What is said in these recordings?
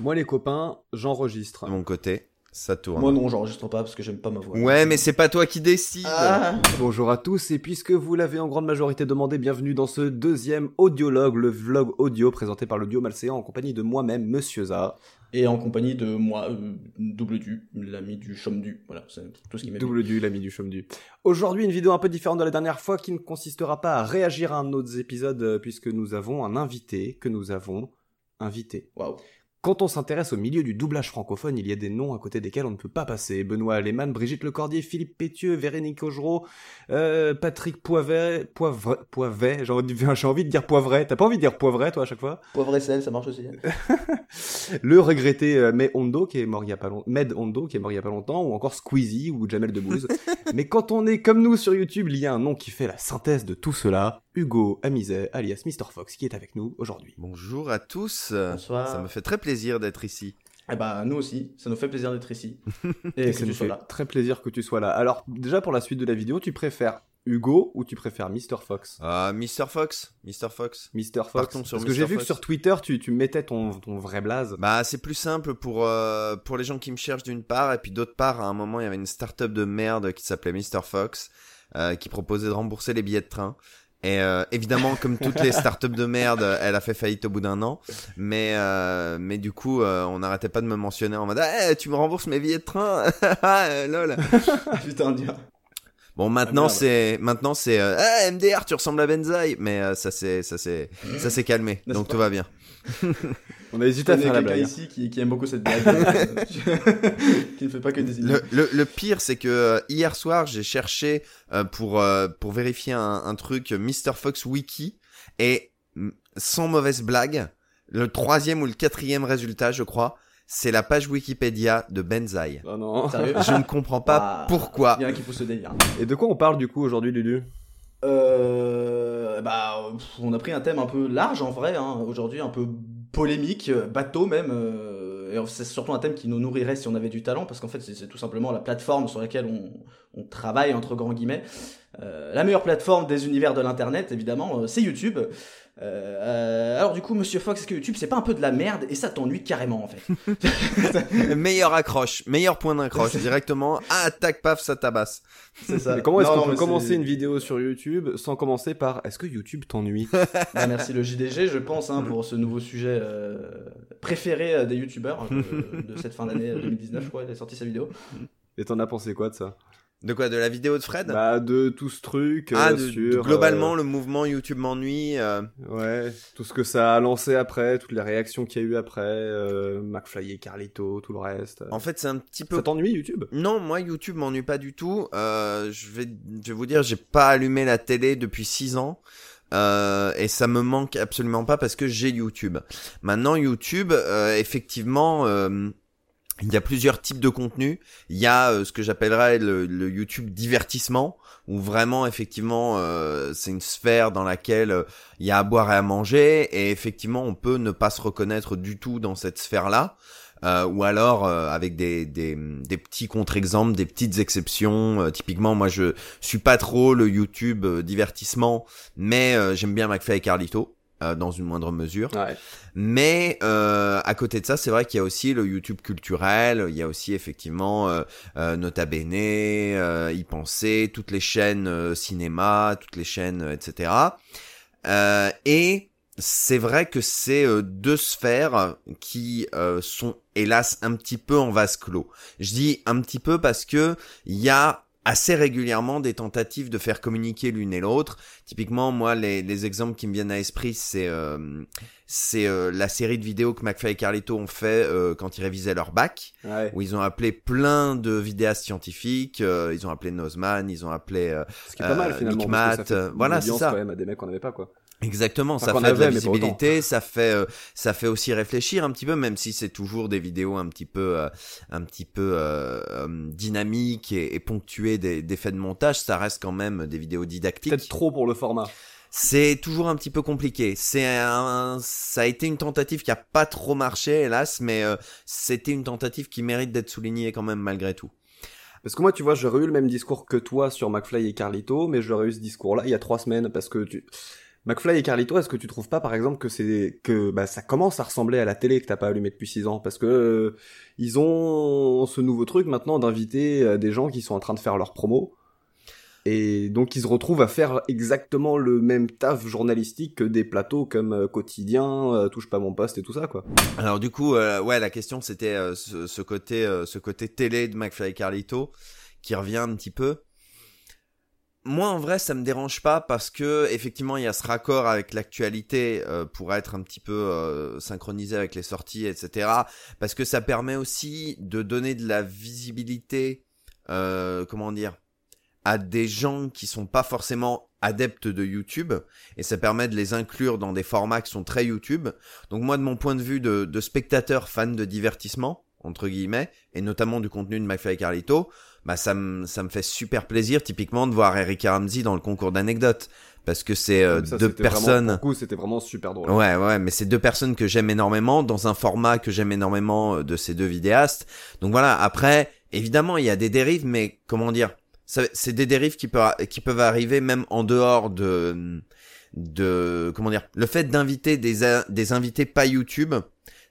Moi, les copains, j'enregistre. De mon côté, ça tourne. Moi non, j'enregistre pas parce que j'aime pas ma voix. Ouais, mais c'est pas toi qui décide. Ah. Bonjour à tous, et puisque vous l'avez en grande majorité demandé, bienvenue dans ce deuxième audiologue, le vlog audio présenté par le duo Malséant en compagnie de moi-même, Monsieur Za. Et en compagnie de moi, euh, double du, l'ami du chum du. Voilà, c'est tout ce qui m'est Double du, l'ami du chaume du. Aujourd'hui, une vidéo un peu différente de la dernière fois qui ne consistera pas à réagir à un autre épisode euh, puisque nous avons un invité que nous avons invité. Waouh. Quand on s'intéresse au milieu du doublage francophone, il y a des noms à côté desquels on ne peut pas passer. Benoît Aleman, Brigitte Lecordier, Philippe Pétieux, Véronique Augereau, euh, Patrick Poivet, Poivre, Poivet, j'ai envie, de- j'ai envie de dire Poivret. T'as pas envie de dire Poivret, toi, à chaque fois? Poivre et sel, ça marche aussi. Le regretté euh, May Hondo, qui est mort il y a pas longtemps, Med Hondo, qui est mort il y a pas longtemps, ou encore Squeezie, ou Jamel Debbouze. Mais quand on est comme nous sur YouTube, il y a un nom qui fait la synthèse de tout cela. Hugo Amizet, alias Mr. Fox, qui est avec nous aujourd'hui. Bonjour à tous. Bonsoir. Ça me fait très plaisir d'être ici. Eh bah, nous aussi, ça nous fait plaisir d'être ici. Et Et ça que nous tu sois fait là. très plaisir que tu sois là. Alors, déjà pour la suite de la vidéo, tu préfères Hugo ou tu préfères Mr. Fox? Ah, Mr. Fox. Mr. Fox. Mr. Fox. Partons sur Parce que j'ai vu que sur Twitter, tu, tu mettais ton, ton vrai blaze. Bah, c'est plus simple pour, euh, pour les gens qui me cherchent d'une part, et puis d'autre part, à un moment, il y avait une start-up de merde qui s'appelait Mr. Fox, euh, qui proposait de rembourser les billets de train. Et euh, évidemment, comme toutes les startups de merde, elle a fait faillite au bout d'un an. Mais euh, mais du coup, euh, on n'arrêtait pas de me mentionner en mode Eh, tu me rembourses mes billets de train Ah, euh, lol. Putain, Dieu. Bon, maintenant merde. c'est maintenant c'est Ah, MDR, tu ressembles à Benzaï. Mais ça c'est ça c'est ça s'est calmé, donc tout va bien. On a hésité à faire la blague. ici qui, qui aime beaucoup cette blague. euh, qui ne fait pas que des Le, le, le pire, c'est que euh, hier soir, j'ai cherché euh, pour euh, pour vérifier un, un truc Mr Fox Wiki et sans mauvaise blague, le troisième ou le quatrième résultat, je crois, c'est la page Wikipédia de Benzaï. Oh non. Sérieux Je ne comprends pas Waouh. pourquoi. Il y en a qui poussent le délire. Et de quoi on parle du coup aujourd'hui, Lulu Euh, bah, on a pris un thème un peu large en vrai, hein, aujourd'hui, un peu polémique, euh, bateau même. euh, et c'est surtout un thème qui nous nourrirait si on avait du talent, parce qu'en fait, c'est c'est tout simplement la plateforme sur laquelle on, on travaille, entre grands guillemets. Euh, la meilleure plateforme des univers de l'internet, évidemment, euh, c'est YouTube. Euh, euh, alors du coup, Monsieur Fox, est-ce que YouTube c'est pas un peu de la merde et ça t'ennuie carrément en fait? Meilleure accroche, meilleur point d'accroche directement. Ah, tac, paf, ça tabasse. C'est ça. Mais comment est-ce qu'on peut commencer une vidéo sur YouTube sans commencer par est-ce que YouTube t'ennuie? Bah, merci le JDG, je pense, hein, pour ce nouveau sujet euh, préféré euh, des youtubeurs euh, de cette fin d'année euh, 2019, je crois, il a sorti sa vidéo. Et t'en as pensé quoi de ça? De quoi De la vidéo de Fred? Bah de tout ce truc Ah, euh, de- sur globalement, le mouvement YouTube m'ennuie. euh, euh, ouais, tout ce que ça a lancé après, toutes les réactions qu'il y a eu après, euh, McFly et Carlito, tout le reste. En fait, c'est un petit peu ça t'ennuie YouTube? Non, moi YouTube m'ennuie pas du tout. Euh, je vais, je vais vous dire, j'ai pas allumé la télé depuis 6 ans. Euh, et ça me manque absolument pas parce que j'ai YouTube. Maintenant YouTube, euh, effectivement, euh, il y a plusieurs types de contenus. Il y a euh, ce que j'appellerais le, YouTube divertissement, où vraiment effectivement euh, c'est une sphère dans laquelle euh, il y a à boire et à manger, et effectivement on peut ne pas se reconnaître du tout dans cette sphère-là. Ou alors avec des, petits contre-exemples, des petites exceptions. Typiquement, moi, je suis pas trop le YouTube divertissement, mais j'aime bien McFly et Carlito. Euh, dans une moindre mesure. Ouais. Mais euh, à côté de ça, c'est vrai qu'il y a aussi le YouTube culturel, il y a aussi effectivement euh, euh, Nota Bene, euh, y penser, toutes les chaînes euh, cinéma, toutes les chaînes, euh, etc. Euh, et c'est vrai que c'est deux sphères qui euh, sont hélas un petit peu en vase clos. Je dis un petit peu parce que il y a assez régulièrement des tentatives de faire communiquer l'une et l'autre. Typiquement, moi, les, les exemples qui me viennent à l'esprit, c'est euh, c'est euh, la série de vidéos que McFly et Carlito ont fait euh, quand ils révisaient leur bac, Ouais. où ils ont appelé plein de vidéastes scientifiques, euh, ils ont appelé Nozman, ils ont appelé euh, Ce qui est pas mal Euh, finalement. Mick Matt, voilà, c'est ça. quand même à des mecs qu'on n'avait pas quoi. Exactement, Enfin, ça fait de la visibilité, ça fait euh, ça fait aussi réfléchir un petit peu, même si c'est toujours des vidéos un petit peu euh, un petit peu euh, euh, dynamiques et, et ponctuées d'effets de montage, ça reste quand même des vidéos didactiques. Peut-être trop pour le format. C'est toujours un petit peu compliqué. C'est un, ça a été une tentative qui a pas trop marché, hélas, mais euh, c'était une tentative qui mérite d'être soulignée quand même malgré tout. Parce que moi, tu vois, j'aurais eu le même discours que toi sur McFly et Carlito, mais j'aurais eu ce discours-là il y a trois semaines, parce que tu... McFly et Carlito, est-ce que tu trouves pas par exemple que bah, ça commence à ressembler à la télé que t'as pas allumé depuis 6 ans? Parce que euh, ils ont ce nouveau truc maintenant d'inviter euh, des gens qui sont en train de faire leur promo. Et donc ils se retrouvent à faire exactement le même taf journalistique que des plateaux comme euh, quotidien, touche pas mon poste et tout ça quoi. Alors du coup ouais la question c'était ce, ce, côté ce côté télé de McFly et Carlito qui revient un petit peu moi en vrai ça me dérange pas parce que effectivement il y a ce raccord avec l'actualité euh, pour être un petit peu euh, synchronisé avec les sorties etc parce que ça permet aussi de donner de la visibilité euh, comment dire à des gens qui sont pas forcément adeptes de YouTube. Et ça permet de les inclure dans des formats qui sont très YouTube. Donc moi de mon point de vue de, de spectateur fan de divertissement entre guillemets et notamment du contenu de McFly et Carlito bah ça me ça me fait super plaisir typiquement de voir Eric Ramsey dans le concours d'anecdotes. Parce que c'est euh, deux personnes vraiment, coup c'était vraiment super drôle. Ouais ouais mais c'est deux personnes que j'aime énormément dans un format que j'aime énormément euh, de ces deux vidéastes. Donc voilà après évidemment il y a des dérives mais comment dire c'est des dérives qui peuvent qui peuvent arriver même en dehors de de comment dire le fait d'inviter des des invités pas YouTube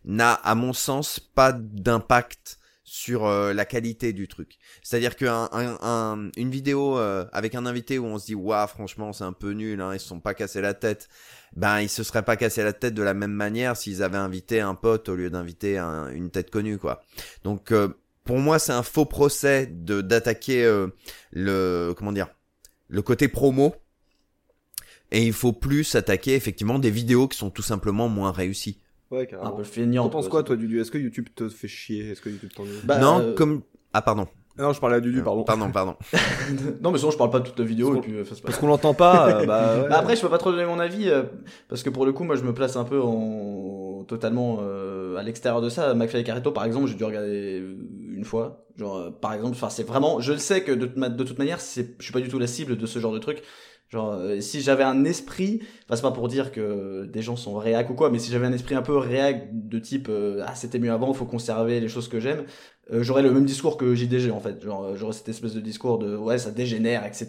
n'a à mon sens pas d'impact sur euh, la qualité du truc. C'est-à-dire qu'une un, une vidéo euh, avec un invité où on se dit waouh franchement c'est un peu nul, hein, ils se sont pas cassés la tête, ben ils se seraient pas cassés la tête de la même manière s'ils avaient invité un pote au lieu d'inviter une tête connue quoi. Donc euh, pour moi c'est un faux procès de d'attaquer le comment dire le côté promo et il faut plus attaquer effectivement des vidéos qui sont tout simplement moins réussies. Ouais, carrément. Un peu feignant. T'en penses quoi, toi, Dudu? Est-ce que YouTube te fait chier? Est-ce que YouTube t'ennuie? Bah, Non, euh, comme. Ah, pardon. Non, je parlais à Dudu, pardon. Pardon, pardon. non, mais sinon, je parle pas de toute la vidéo. Parce, et puis, euh, parce qu'on l'entend pas. Euh, bah, ouais. bah, après, je peux pas trop donner mon avis. parce que pour le coup, moi, je me place un peu en... totalement à l'extérieur de ça. McFly et Carito, par exemple, j'ai dû regarder une fois. Genre, par exemple, enfin, c'est vraiment. Je le sais que de, de toute manière, je suis pas du tout la cible de ce genre de truc. Genre, euh, si j'avais un esprit, enfin, c'est pas pour dire que des gens sont réac ou quoi, mais si j'avais un esprit un peu réac de type, euh, ah, c'était mieux avant, faut conserver les choses que j'aime, euh, j'aurais le même discours que JDG en fait. Genre, j'aurais cette espèce de discours de, ouais, ça dégénère, etc.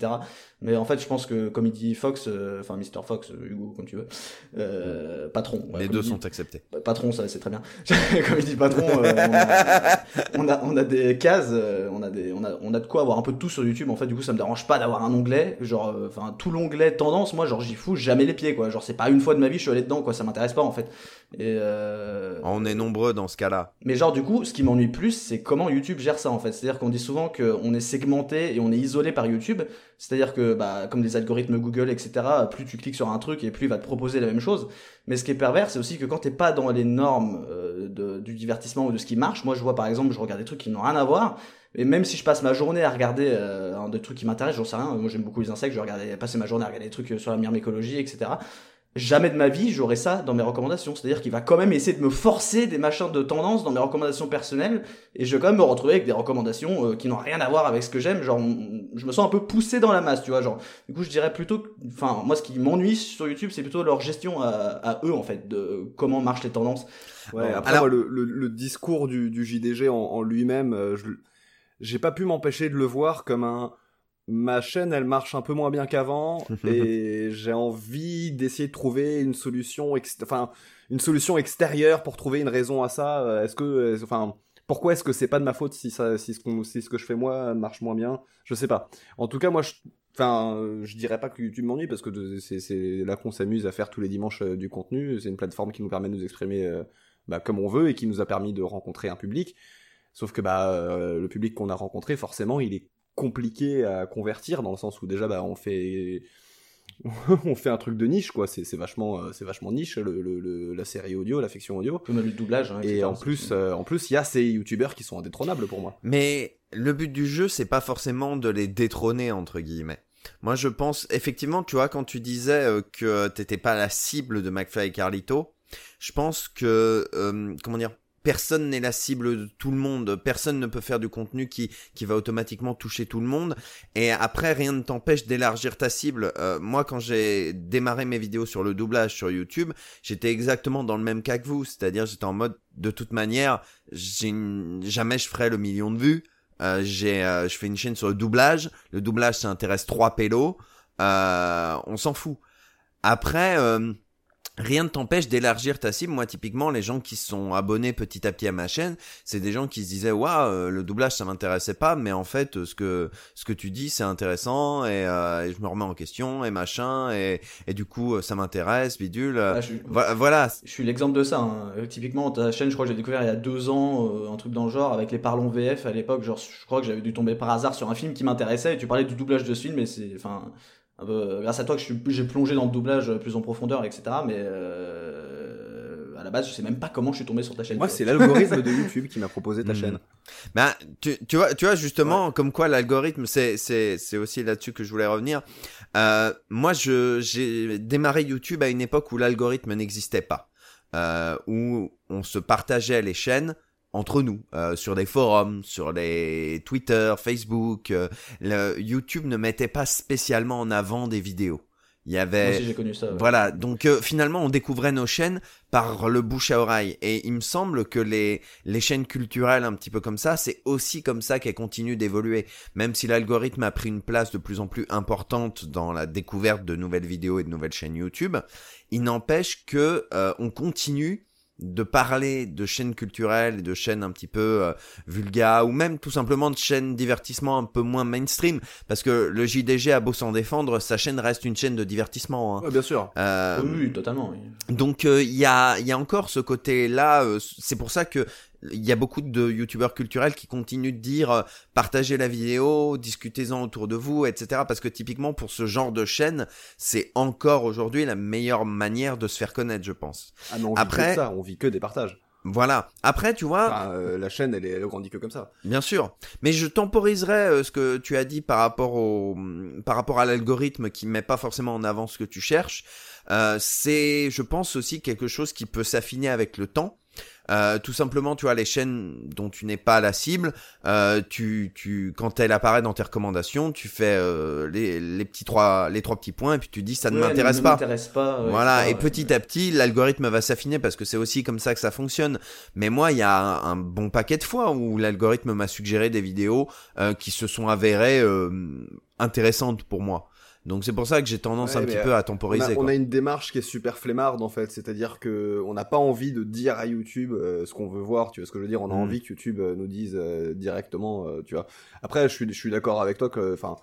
Mais en fait, je pense que, comme il dit Fox, euh, enfin Mr. Fox, euh, Hugo, comme tu veux, euh, patron. Les deux sont acceptés. Patron, ça c'est très bien. comme il dit patron, on a, on, a, des cases, on a des, on a, on a de quoi avoir un peu de tout sur YouTube. En fait, du coup, ça me dérange pas d'avoir un onglet, genre, enfin tout l'onglet tendance. Moi, genre, j'y fous jamais les pieds, quoi. Genre, c'est pas une fois de ma vie je suis allé dedans, quoi. Ça m'intéresse pas en fait. Et On est nombreux dans ce cas-là. Mais genre, du coup, ce qui m'ennuie plus, c'est comment YouTube gère ça en fait. C'est-à-dire qu'on dit souvent qu'on est segmenté et on est isolé par YouTube. C'est-à-dire que, bah, comme des algorithmes Google, etc., plus tu cliques sur un truc et plus il va te proposer la même chose. Mais ce qui est pervers, c'est aussi que quand t'es pas dans les normes euh, du divertissement ou de ce qui marche, moi je vois par exemple, je regarde des trucs qui n'ont rien à voir. Et même si je passe ma journée à regarder euh, des trucs qui m'intéressent, j'en sais rien. Moi j'aime beaucoup les insectes, je vais passer ma journée à regarder des trucs sur la myrmécologie, etc jamais de ma vie j'aurais ça dans mes recommandations. C'est-à-dire qu'il va quand même essayer de me forcer des machins de tendance dans mes recommandations personnelles et je vais quand même me retrouver avec des recommandations euh, qui n'ont rien à voir avec ce que j'aime. Genre, je me sens un peu poussé dans la masse, tu vois. Genre, du coup, je dirais plutôt, enfin, moi, ce qui m'ennuie sur YouTube, c'est plutôt leur gestion à, eux, en fait, de comment marchent les tendances. Ouais, après, le, le, discours du, du JDG en, en lui-même, euh, j'ai pas pu m'empêcher de le voir comme un ma chaîne elle marche un peu moins bien qu'avant et j'ai envie d'essayer de trouver une solution enfin une solution extérieure pour trouver une raison à ça euh, est-ce que euh, enfin pourquoi est-ce que c'est pas de ma faute si ça si ce qu'on si ce que je fais moi marche moins bien? Je sais pas en tout cas moi je Enfin, je dirais pas que YouTube m'ennuie parce que c'est là qu'on s'amuse à faire tous les dimanches euh, du contenu. C'est une plateforme qui nous permet de nous exprimer bah, comme on veut et qui nous a permis de rencontrer un public. Sauf que bah le public qu'on a rencontré, forcément, il est compliqué à convertir dans le sens où déjà bah on fait on fait un truc de niche quoi. C'est vachement euh, c'est vachement niche le, la série audio la fiction audio le doublage hein, et en plus euh, en plus il y a ces youtubeurs qui sont indétrônables pour moi. Mais le but du jeu c'est pas forcément de les détrôner entre guillemets. Moi je pense effectivement tu vois quand tu disais euh, que t'étais pas la cible de McFly et Carlito je pense que comment dire personne n'est la cible de tout le monde, personne ne peut faire du contenu qui, qui va automatiquement toucher tout le monde. Et après, rien ne t'empêche d'élargir ta cible. Euh, moi, quand j'ai démarré mes vidéos sur le doublage sur YouTube, j'étais exactement dans le même cas que vous, c'est-à-dire j'étais en mode, de toute manière, jamais je ferai le million de vues. Euh, j'ai, euh, je fais une chaîne sur le doublage. Le doublage, ça intéresse trois pélos. on s'en fout. Après, euh, rien ne t'empêche d'élargir ta cible. Moi, typiquement, les gens qui sont abonnés petit à petit à ma chaîne, c'est des gens qui se disaient, waouh, euh, le doublage, ça m'intéressait pas, mais en fait, ce que ce que tu dis, c'est intéressant et, euh, et, je me remets en question et machin et, et du coup, ça m'intéresse, bidule. Ah, je, voilà. Je suis l'exemple de ça. Hein. Typiquement, ta chaîne, je crois que j'ai découvert il y a deux ans, euh, un truc dans le genre avec les parlons VF à l'époque. Genre, je crois que j'avais dû tomber par hasard sur un film qui m'intéressait et tu parlais du doublage de ce film, et c'est, enfin un peu, euh, grâce à toi que j'ai plongé dans le doublage plus en profondeur, etc. Mais euh, à la base, je sais même pas comment je suis tombé sur ta chaîne. Moi, c'est l'algorithme de YouTube qui m'a proposé ta mmh. chaîne. Ben, tu, tu, vois, tu vois justement, comme quoi l'algorithme, c'est, c'est, c'est aussi là-dessus que je voulais revenir. Euh, moi, je, j'ai démarré YouTube à une époque où l'algorithme n'existait pas, euh, où on se partageait les chaînes entre nous, euh, sur des forums, sur les Twitter, Facebook. Euh, le YouTube ne mettait pas spécialement en avant des vidéos. Il y avait. Moi aussi, j'ai connu ça. Voilà. Donc euh, finalement, on découvrait nos chaînes par le bouche à oreille. Et il me semble que les les chaînes culturelles un petit peu comme ça, c'est aussi comme ça qu'elles continuent d'évoluer. Même si l'algorithme a pris une place de plus en plus importante dans la découverte de nouvelles vidéos et de nouvelles chaînes YouTube, il n'empêche que on continue de parler de chaînes culturelles et de chaînes un petit peu euh, vulgaires ou même tout simplement de chaînes divertissement un peu moins mainstream. Parce que le JDG a beau s'en défendre sa chaîne reste une chaîne de divertissement hein. bien sûr. Euh, oui, totalement donc euh, il y a il y a encore ce côté là c'est pour ça que il y a beaucoup de youtubeurs culturels qui continuent de dire euh, partagez la vidéo, discutez-en autour de vous, etc. Parce que typiquement pour ce genre de chaîne, c'est encore aujourd'hui la meilleure manière de se faire connaître, je pense. Ah on Après, vit que ça, on vit que des partages. Voilà. Après, tu vois, euh, la chaîne, elle, est, elle grandit que comme ça. Bien sûr. Mais je temporiserai euh, ce que tu as dit par rapport au, par rapport à l'algorithme qui met pas forcément en avant ce que tu cherches. c'est, je pense aussi quelque chose qui peut s'affiner avec le temps. Euh, tout simplement, tu vois, les chaînes dont tu n'es pas la cible, euh, tu, tu, quand elle apparaît dans tes recommandations, tu fais euh, les, les petits trois, les trois petits points, et puis tu dis ça ne m'intéresse pas. pas voilà. et petit à petit, l'algorithme va s'affiner parce que c'est aussi comme ça que ça fonctionne. Mais moi, il y a un, bon paquet de fois où l'algorithme m'a suggéré des vidéos euh, qui se sont avérées intéressantes pour moi. Donc c'est pour ça que j'ai tendance un petit peu à temporiser. On a, on a, une démarche qui est super flemmarde en fait, c'est-à-dire que on n'a pas envie de dire à YouTube euh, ce qu'on veut voir, tu vois ce que je veux dire? On a mm. envie que YouTube euh, nous dise euh, directement, tu vois. Après, je suis, je suis d'accord avec toi que, enfin,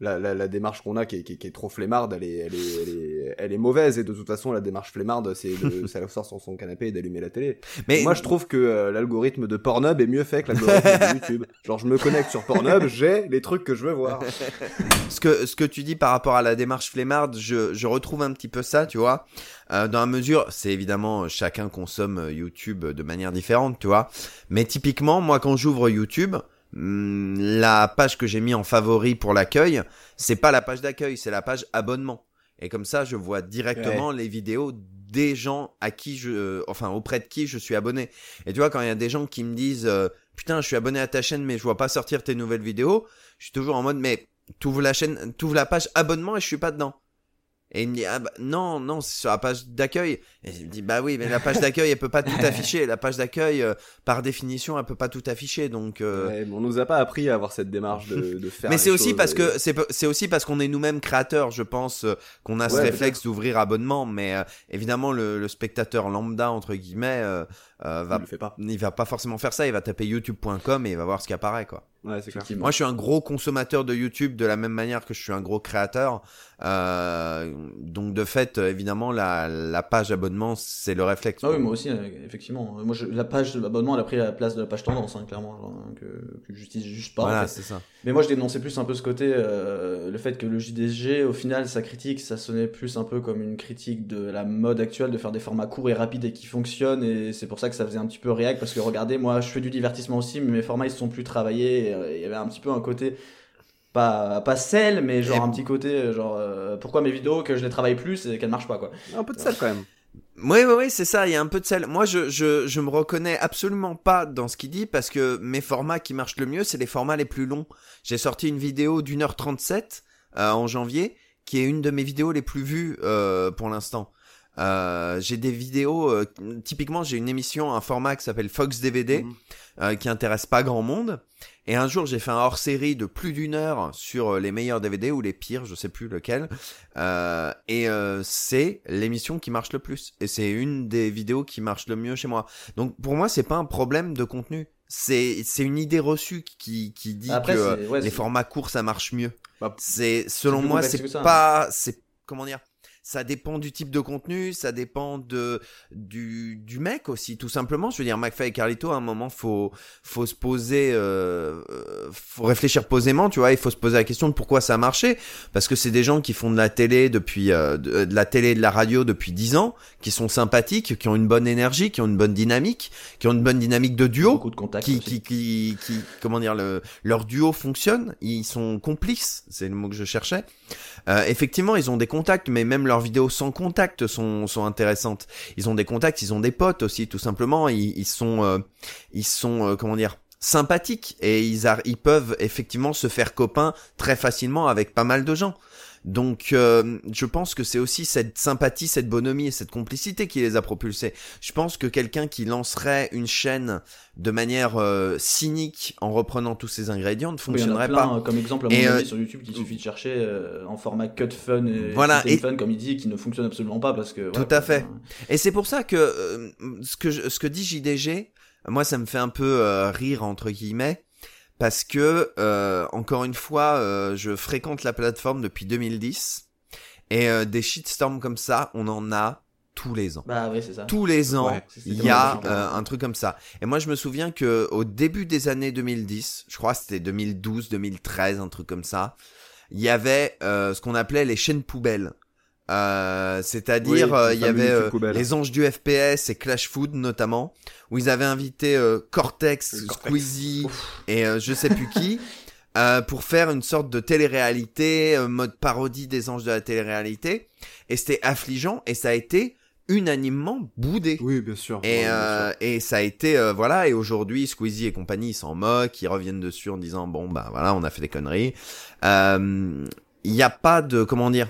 la, la, la, démarche qu'on a qui est, qui, est, trop flemmarde, elle est, elle, est, elle, est, elle est mauvaise. Et de toute façon, la démarche flemmarde, c'est de s'asseoir sur son canapé et d'allumer la télé. Mais moi, je trouve que euh, l'algorithme de Pornhub est mieux fait que l'algorithme de YouTube. Genre, je me connecte sur Pornhub, j'ai les trucs que je veux voir. ce que ce que tu dis par rapport à la démarche flemmarde, je, je retrouve un petit peu ça, tu vois. Euh, dans la mesure, c'est évidemment chacun consomme YouTube de manière différente, tu vois. Mais typiquement, moi, quand j'ouvre YouTube la page que j'ai mis en favori pour l'accueil, c'est pas la page d'accueil, c'est la page abonnement. Et comme ça, je vois directement les vidéos des gens à qui je, euh, enfin auprès de qui je suis abonné. Et tu vois, quand il y a des gens qui me disent, euh, putain, je suis abonné à ta chaîne, mais je vois pas sortir tes nouvelles vidéos, je suis toujours en mode, mais t'ouvres la chaîne, t'ouvres la page abonnement et je suis pas dedans. Et il me dit ah bah, non non c'est sur la page d'accueil. Et je me dis bah oui mais la page d'accueil elle peut pas tout afficher. La page d'accueil euh, par définition elle peut pas tout afficher donc. Euh... Ouais, on nous a pas appris à avoir cette démarche de, de faire. mais c'est aussi parce que c'est c'est aussi parce qu'on est nous-mêmes créateurs je pense euh, qu'on a ce réflexe d'ouvrir abonnement mais euh, évidemment le, le, spectateur lambda entre guillemets va il, fait pas. il va pas forcément faire ça il va taper youtube.com et il va voir ce qui apparaît quoi. Ouais, c'est clair. Moi, je suis un gros consommateur de YouTube de la même manière que je suis un gros créateur. Euh, donc, de fait, évidemment, la, la page abonnement, c'est le réflexe. Ah oui, moi aussi, euh, effectivement. Moi, je, la page abonnement, elle a pris la place de la page tendance, hein, clairement, genre, hein, que, que j'utilise juste pas. Voilà, c'est ça. Mais moi, je dénonçais plus un peu ce côté, euh, le fait que le JDG, au final, sa critique, ça sonnait plus un peu comme une critique de la mode actuelle de faire des formats courts et rapides et qui fonctionnent. Et c'est pour ça que ça faisait un petit peu réac, parce que regardez, moi, je fais du divertissement aussi, mais mes formats, ils sont plus travaillés euh, il y avait un petit peu un côté pas pas sel mais genre un petit côté euh, genre euh, pourquoi mes vidéos que je les travaille plus et qu'elles marchent pas quoi un peu de sel quand même oui, oui, oui, c'est ça, il y a un peu de sel. Moi, je, je, je me reconnais absolument pas dans ce qu'il dit parce que mes formats qui marchent le mieux, c'est les formats les plus longs. J'ai sorti une vidéo d'une heure 37 en janvier, qui est une de mes vidéos les plus vues pour l'instant. Euh, j'ai des vidéos, euh, typiquement j'ai une émission, un format qui s'appelle Fox DVD, Mhm. euh, qui intéresse pas grand monde. Et un jour j'ai fait un hors-série de plus d'une heure sur euh, les meilleurs DVD ou les pires, je sais plus lequel. Euh, et euh, c'est l'émission qui marche le plus. Et c'est une des vidéos qui marche le mieux chez moi. Donc pour moi c'est pas un problème de contenu. C'est c'est une idée reçue qui qui dit Après, que ouais, les formats courts ça marche mieux. Bah, C'est selon moi c'est hein. pas c'est comment dire ça dépend du type de contenu, ça dépend de du, du mec aussi, tout simplement. Je veux dire, McFly et Carlito, à un moment, faut faut se poser, euh, euh, faut réfléchir posément, tu vois. Il faut se poser la question de pourquoi ça a marché, parce que c'est des gens qui font de la télé depuis euh, de, de la télé et de la radio depuis dix ans, qui sont sympathiques, qui ont une bonne énergie, qui ont une bonne dynamique, qui ont une bonne dynamique de duo Beaucoup de contacts. qui, qui, qui, qui, comment dire, le, leur duo fonctionne, ils sont complices, c'est le mot que je cherchais. Euh, effectivement, ils ont des contacts, mais même leurs vidéos sans contact sont, sont intéressantes. Ils ont des contacts, ils ont des potes aussi, tout simplement. Ils, ils sont, euh, ils sont, euh, comment dire, sympathiques et ils, ils peuvent effectivement se faire copains très facilement avec pas mal de gens. Donc, euh, je pense que c'est aussi cette sympathie, cette bonhomie et cette complicité qui les a propulsés. Je pense que quelqu'un qui lancerait une chaîne de manière euh, cynique en reprenant tous ces ingrédients ne Oui, il y en a fonctionnerait plein, pas. euh, comme exemple à mon Et, avis euh, sur YouTube qu'il suffit de chercher euh, en format cut fun et Voilà, et- fun comme il dit qui ne fonctionne absolument pas parce que Tout à fait. Et c'est pour ça que euh, ce que je- ce que dit JDG, moi ça me fait un peu euh, rire entre guillemets parce que euh, encore une fois, euh, je fréquente la plateforme depuis 2010 et euh, des shitstorms comme ça, on en a tous les ans. Bah oui, c'est ça. Tous les ans, il y a euh, un truc comme ça. Et moi, je me souviens que au début des années 2010, je crois que c'était 2012, 2013, un truc comme ça, il y avait euh, ce qu'on appelait les chaînes poubelles. Euh, c'est-à-dire, Oui, euh, il y avait euh, les anges du FPS et Clash Food notamment, où ils avaient invité euh, Cortex, Cortex. Squeezie et euh, je sais plus qui. euh, pour faire une sorte de télé-réalité, euh, mode parodie des anges de la télé-réalité. Et c'était affligeant et ça a été unanimement boudé. Oui, bien sûr. Et, Ouais, bien euh, et ça a été euh, voilà et aujourd'hui Squeezie et compagnie ils s'en moquent, ils reviennent dessus en disant bon bah voilà on a fait des conneries. Euh, Il n'y a pas de comment dire.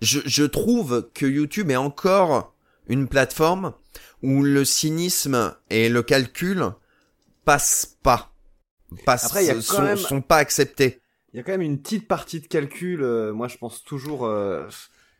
Je, je trouve que YouTube est encore une plateforme où le cynisme et le calcul passent pas, passent, Après, y a quand sont, même- sont pas acceptés. Il y a quand même une petite partie de calcul. euh, moi, je pense toujours. euh,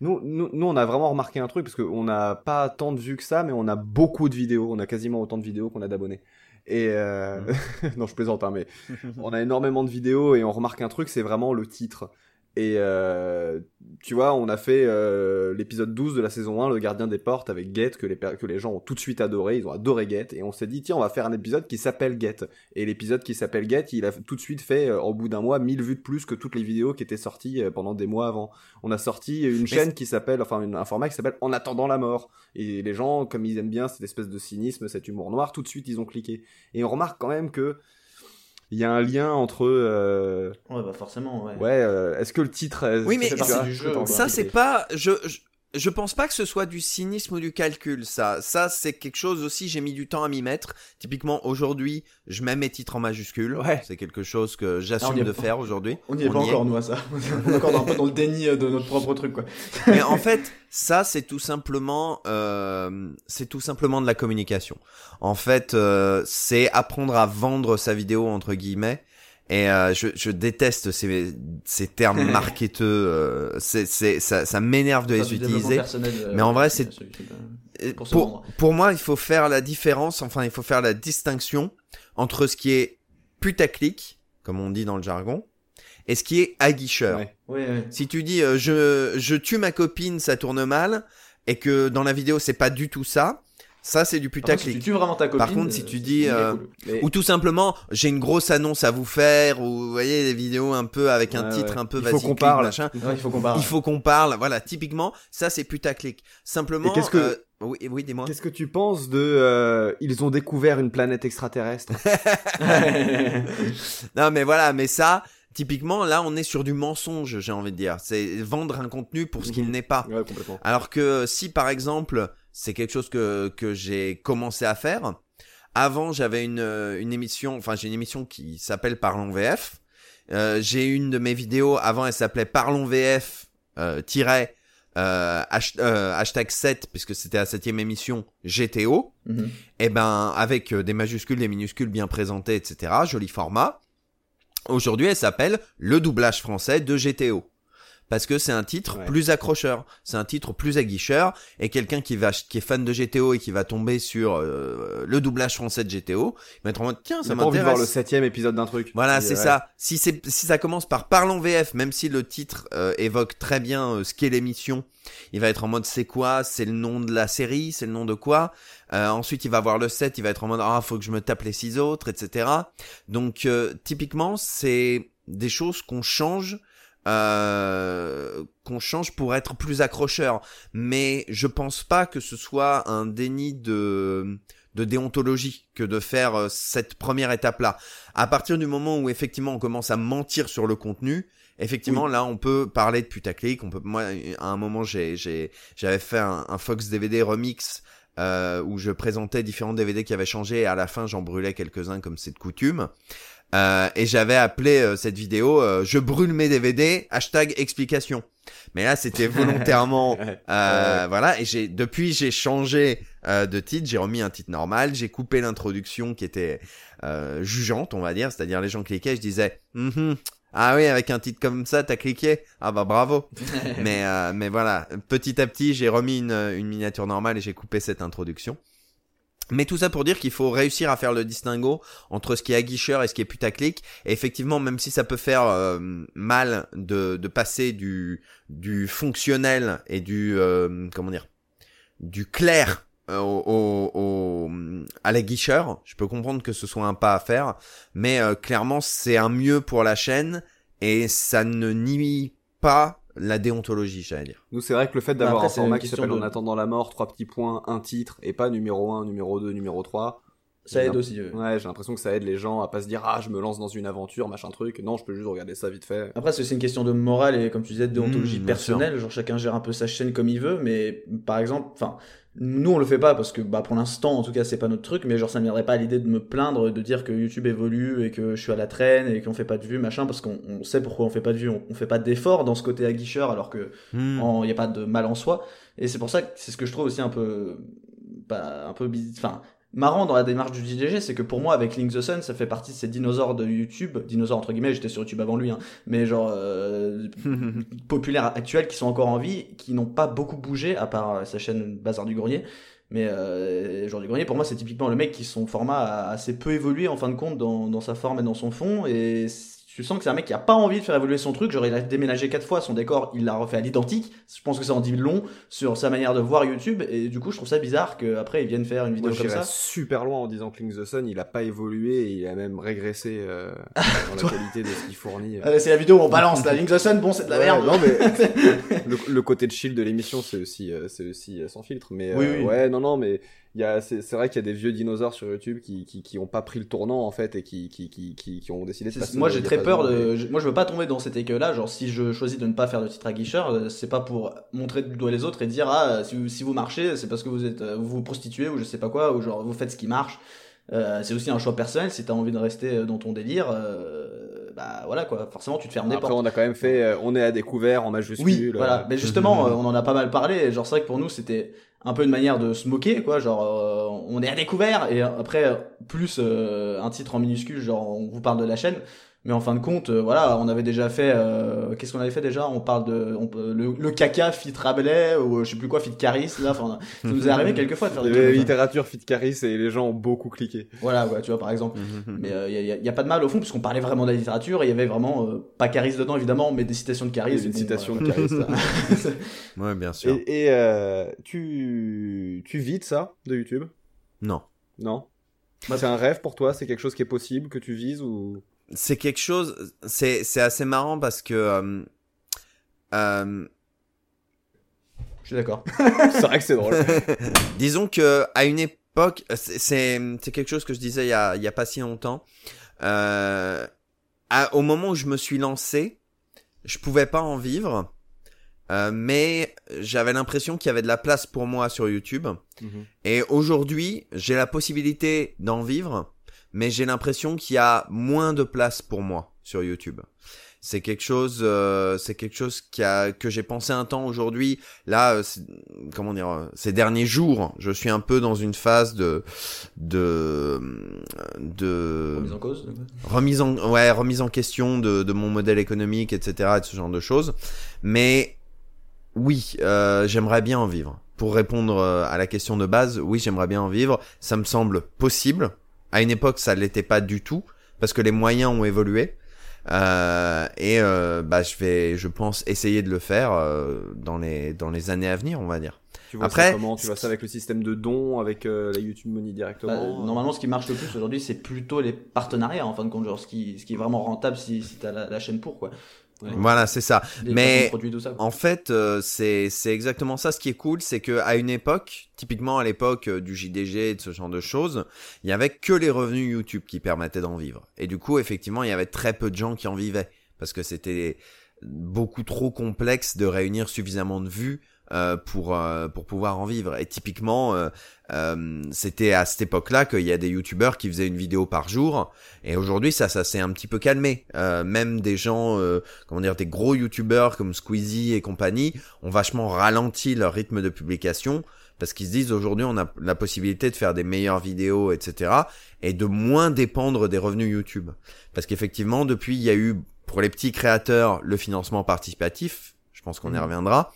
nous, nous, nous, on a vraiment remarqué un truc parce qu'on n'a pas tant de vues que ça, mais on a beaucoup de vidéos. On a quasiment autant de vidéos qu'on a d'abonnés. Et euh... non, je plaisante, hein, mais on a énormément de vidéos et on remarque un truc, c'est vraiment le titre. Et euh, tu vois, on a fait euh, l'épisode 12 de la saison 1, Le Gardien des Portes, avec Get, que les, que les gens ont tout de suite adoré. Ils ont adoré Get. Et on s'est dit, tiens, on va faire un épisode qui s'appelle Get. Et l'épisode qui s'appelle Get, il a tout de suite fait, euh, au bout d'un mois, 1000 vues de plus que toutes les vidéos qui étaient sorties euh, pendant des mois avant. On a sorti une chaîne qui s'appelle, enfin, une- un format qui s'appelle En attendant la mort. Et les gens, comme ils aiment bien cette espèce de cynisme, cet humour noir, tout de suite, ils ont cliqué. Et on remarque quand même que il y a un lien entre euh, Ouais, bah forcément, ouais. ouais euh, est-ce que le titre euh, Oui, mais ça c'est pas. Je, je, je pense pas que ce soit du cynisme ou du calcul. Ça, ça c'est quelque chose aussi. J'ai mis du temps à m'y mettre. Typiquement, aujourd'hui, je mets mes titres en majuscules. Ouais. C'est quelque chose que j'assume est de pas. faire aujourd'hui. On n'y est pas encore, nous, à ça. On est encore un peu dans le déni euh, de notre propre truc, quoi. Mais en fait, ça, c'est tout simplement, euh, c'est tout simplement de la communication. En fait, euh, c'est apprendre à vendre sa vidéo entre guillemets. Et euh, je, je déteste ces, ces termes marketeux. Euh, c'est, c'est, ça, ça m'énerve de les utiliser. euh, Mais en vrai, c'est- euh. Et pour pour, moi, il faut faire la différence, enfin, il faut faire la distinction entre ce qui est putaclic, comme on dit dans le jargon, et ce qui est aguicheur. Ouais. Ouais, ouais. Si tu dis euh, je, je tue ma copine, ça tourne mal, et que dans la vidéo c'est pas du tout ça, ça c'est du Par contre, si tu putaclic. tues vraiment ta copine. Par contre, si euh, tu c'est dis, euh, cool. Mais- Ou tout simplement, j'ai une grosse annonce à vous faire, ou vous voyez des vidéos un peu avec un Ouais, titre ouais. un peu Il faut vas-y, qu'on parle. machin. Ouais, il faut qu'on parle. Il faut qu'on parle, voilà, typiquement, ça c'est putaclic. Simplement, qu'est-ce que- euh, oui, oui, dis-moi. Qu'est-ce que tu penses de euh, ils ont découvert une planète extraterrestre? Non, mais voilà, mais ça, typiquement, là, on est sur du mensonge, j'ai envie de dire. C'est vendre un contenu pour ce qu'il Mhm. n'est pas. Ouais, complètement. Alors que si, par exemple, c'est quelque chose que, que j'ai commencé à faire, avant, j'avais une, euh, une émission, enfin, j'ai une émission qui s'appelle Parlons VF. Euh, j'ai une de mes vidéos, avant, elle s'appelait Parlons VF, euh, tiret, euh, euh, hashtag 7 puisque c'était la septième émission GTO Mhm. et ben avec euh, des majuscules, des minuscules bien présentées, etc. Joli format. Aujourd'hui, elle s'appelle le doublage français de GTO. Parce que c'est un titre Ouais. plus accrocheur, c'est un titre plus aguicheur, et quelqu'un qui va qui est fan de GTO et qui va tomber sur euh, le doublage français de GTO, il va être en mode tiens ça J'ai pas envie de voir le m'intéresse. septième épisode d'un truc. Voilà, c'est ouais. ça. Si c'est si ça commence par parlons VF, même si le titre euh, évoque très bien euh, ce qu'est l'émission, il va être en mode c'est quoi, c'est le nom de la série, c'est le nom de quoi? Euh, ensuite, il va voir le 7, il va être en mode ah faut que je me tape les six autres, etc. Donc euh, typiquement, c'est des choses qu'on change. Euh, qu'on change pour être plus accrocheur mais je pense pas que ce soit un déni de de déontologie que de faire euh, cette première étape là à partir du moment où effectivement on commence à mentir sur le contenu, effectivement là on peut parler de putaclic. On peut, moi à un moment j'ai j'ai j'avais fait un, un Fox DVD remix euh, où je présentais différents DVD qui avaient changé et à la fin j'en brûlais quelques uns comme c'est de coutume. Euh, et j'avais appelé euh, cette vidéo euh, je brûle mes DVD hashtag explication. Mais là c'était volontairement euh, voilà, et j'ai depuis j'ai changé euh, de titre, j'ai remis un titre normal, j'ai coupé l'introduction qui était euh, jugeante, on va dire, c'est-à-dire les gens cliquaient, je disais Mhm. ah oui avec un titre comme ça t'as cliqué? Ah bah bravo mais euh, mais voilà petit à petit j'ai remis une, une miniature normale et j'ai coupé cette introduction. Mais tout ça pour dire qu'il faut réussir à faire le distinguo entre ce qui est aguicheur et ce qui est putaclic. Et effectivement, même si ça peut faire euh, mal de, passer du, du fonctionnel et du euh, comment dire du clair euh, au, au, au- à l'aguicheur, je peux comprendre que ce soit un pas à faire, mais euh, clairement c'est un mieux pour la chaîne et ça ne nie pas la déontologie, j'allais dire. Nous, c'est vrai que le fait d'avoir un format qui s'appelle de- En attendant la mort, trois petits points, un titre, et pas numéro 1, numéro 2, numéro 3. Ça aide aussi. ouais. Ouais, j'ai l'impression que ça aide les gens à pas se dire Ah, je me lance dans une aventure, machin truc. Non, je peux juste regarder ça vite fait. Après, c'est aussi une question de morale et, comme tu disais, de déontologie Mmh, personnelle. Genre, chacun gère un peu sa chaîne comme il veut, mais par exemple, enfin, nous, on le fait pas parce que, bah, pour l'instant, en tout cas, c'est pas notre truc, mais genre, ça ne viendrait pas à l'idée de me plaindre, de dire que YouTube évolue et que je suis à la traîne et qu'on fait pas de vues, machin, parce qu'on on sait pourquoi on fait pas de vues. On, on fait pas d'efforts dans ce côté aguicheur, alors que Hmm. il n'y a pas de mal en soi. Et c'est pour ça que c'est ce que je trouve aussi un peu, bah, un peu, enfin, marrant dans la démarche du DDG, c'est que pour moi, avec Link the Sun, ça fait partie de ces dinosaures de YouTube, dinosaures entre guillemets, j'étais sur YouTube avant lui, hein, mais genre, euh, populaires actuels qui sont encore en vie, qui n'ont pas beaucoup bougé, à part euh, sa chaîne Bazar du Grenier. Mais euh, Jour du Grenier, pour moi, c'est typiquement le mec qui son format a assez peu évolué en fin de compte dans, dans sa forme et dans son fond. Et tu sens que c'est un mec qui a pas envie de faire évoluer son truc. Genre, il a déménagé quatre fois son décor, il l'a refait à l'identique. Je pense que ça en dit long sur sa manière de voir YouTube. Et du coup, je trouve ça bizarre qu'après, ils viennent faire une vidéo Moi, comme ça. super loin en disant que Link the Sun, il a pas évolué et il a même régressé euh, dans la qualité de ce qu'il fournit. Allez, c'est la vidéo où on balance la Link the Sun, bon, c'est de la Ouais, merde. Non, mais le, le côté de chill de l'émission, c'est aussi, euh, c'est aussi euh, sans filtre. Mais Oui, oui. ouais, non, non, mais c'est, vrai qu'il y a des vieux dinosaures sur YouTube qui, qui, qui ont pas pris le tournant en fait et qui, qui, qui, ont décidé de passer. Moi j'ai très peur de. et- Moi je veux pas tomber dans cet écueil là. Genre si je choisis de ne pas faire de titre à guicheur, euh, c'est pas pour montrer du doigt les autres et dire ah si vous, si vous marchez c'est parce que vous êtes euh, vous vous prostituez ou je sais pas quoi ou genre vous faites ce qui marche. Euh, c'est aussi un choix personnel. Si t'as envie de rester dans ton délire, euh, bah voilà quoi. Forcément tu te fermes des Après, portes. on a quand même fait, euh, on est à découvert en majuscule. Oui, voilà. Mais justement, on en a pas mal parlé. Genre, c'est vrai que pour nous, c'était un peu une manière de se moquer, quoi. Genre, euh, on est à découvert. Et après, euh, plus euh, un titre en minuscule, genre, on vous parle de la chaîne. Mais en fin de compte, euh, voilà, on avait déjà fait. euh, Qu'est-ce qu'on avait fait déjà? On parle de on le, le caca fit Rabelais ou euh, je sais plus quoi fit Caris. Là, enfin, ça nous est arrivé quelquefois de faire des trucs littérature Fit Caris et les gens ont beaucoup cliqué. Voilà, ouais, tu vois, par exemple. Mhm. Mais il y, a, y a pas de mal au fond, puisqu'on parlait vraiment de la littérature et il y avait vraiment euh, pas Caris dedans évidemment, mais des citations de Caris. Des et bon, citations de. Caris. Ouais, bien sûr. Et, et euh, tu, tu vis de ça, de YouTube? Non. Non? C'est un rêve pour toi C'est quelque chose qui est possible, que tu vises ou C'est quelque chose, c'est, c'est assez marrant parce que, euh, euh, Je suis d'accord. C'est vrai que c'est drôle. disons que à une époque, c'est, c'est, quelque chose que je disais il y a, il y a pas si longtemps, euh, à- au moment où je me suis lancé, je pouvais pas en vivre, euh, mais j'avais l'impression qu'il y avait de la place pour moi sur YouTube. Mhm. Et aujourd'hui, j'ai la possibilité d'en vivre, mais j'ai l'impression qu'il y a moins de place pour moi sur YouTube. C'est quelque chose, euh, c'est quelque chose qui a que j'ai pensé un temps aujourd'hui. Là, euh, comment dire, euh, ces derniers jours, je suis un peu dans une phase de de de Remise en cause. remise en ouais remise en question de, de mon modèle économique etc et de ce genre de choses mais oui euh, j'aimerais bien en vivre pour répondre à la question de base oui j'aimerais bien en vivre ça me semble possible à une époque ça l'était pas du tout parce que les moyens ont évolué. Euh, et euh, bah je vais je pense essayer de le faire euh, dans les dans les années à venir on va dire. Tu vois Après, ça comment? Tu vois ça avec le système de dons, avec euh, la YouTube Money Bah, directement normalement, ce qui marche le plus aujourd'hui, c'est plutôt les partenariats en fin de compte, genre ce qui, ce qui est vraiment rentable si, si t'as la, la chaîne pour quoi. Ouais. voilà c'est ça Les Mais- ça. En fait, euh, c'est c'est exactement ça. Ce qui est cool, c'est que à une époque, typiquement à l'époque euh, du JDG et de ce genre de choses, il y avait que les revenus YouTube qui permettaient d'en vivre. Et du coup, effectivement, il y avait très peu de gens qui en vivaient parce que c'était beaucoup trop complexe de réunir suffisamment de vues euh, pour euh, pour pouvoir en vivre. Et typiquement, euh, euh, c'était à cette époque-là qu'il y a des youtubeurs qui faisaient une vidéo par jour. Et aujourd'hui, ça, ça s'est un petit peu calmé. Euh, même des gens, euh, comment dire, des gros youtubeurs comme Squeezie et compagnie ont vachement ralenti leur rythme de publication parce qu'ils se disent aujourd'hui on a la possibilité de faire des meilleures vidéos, etc. et de moins dépendre des revenus YouTube. Parce qu'effectivement, depuis, il y a eu pour les petits créateurs le financement participatif. Je pense qu'on y Mhm. reviendra.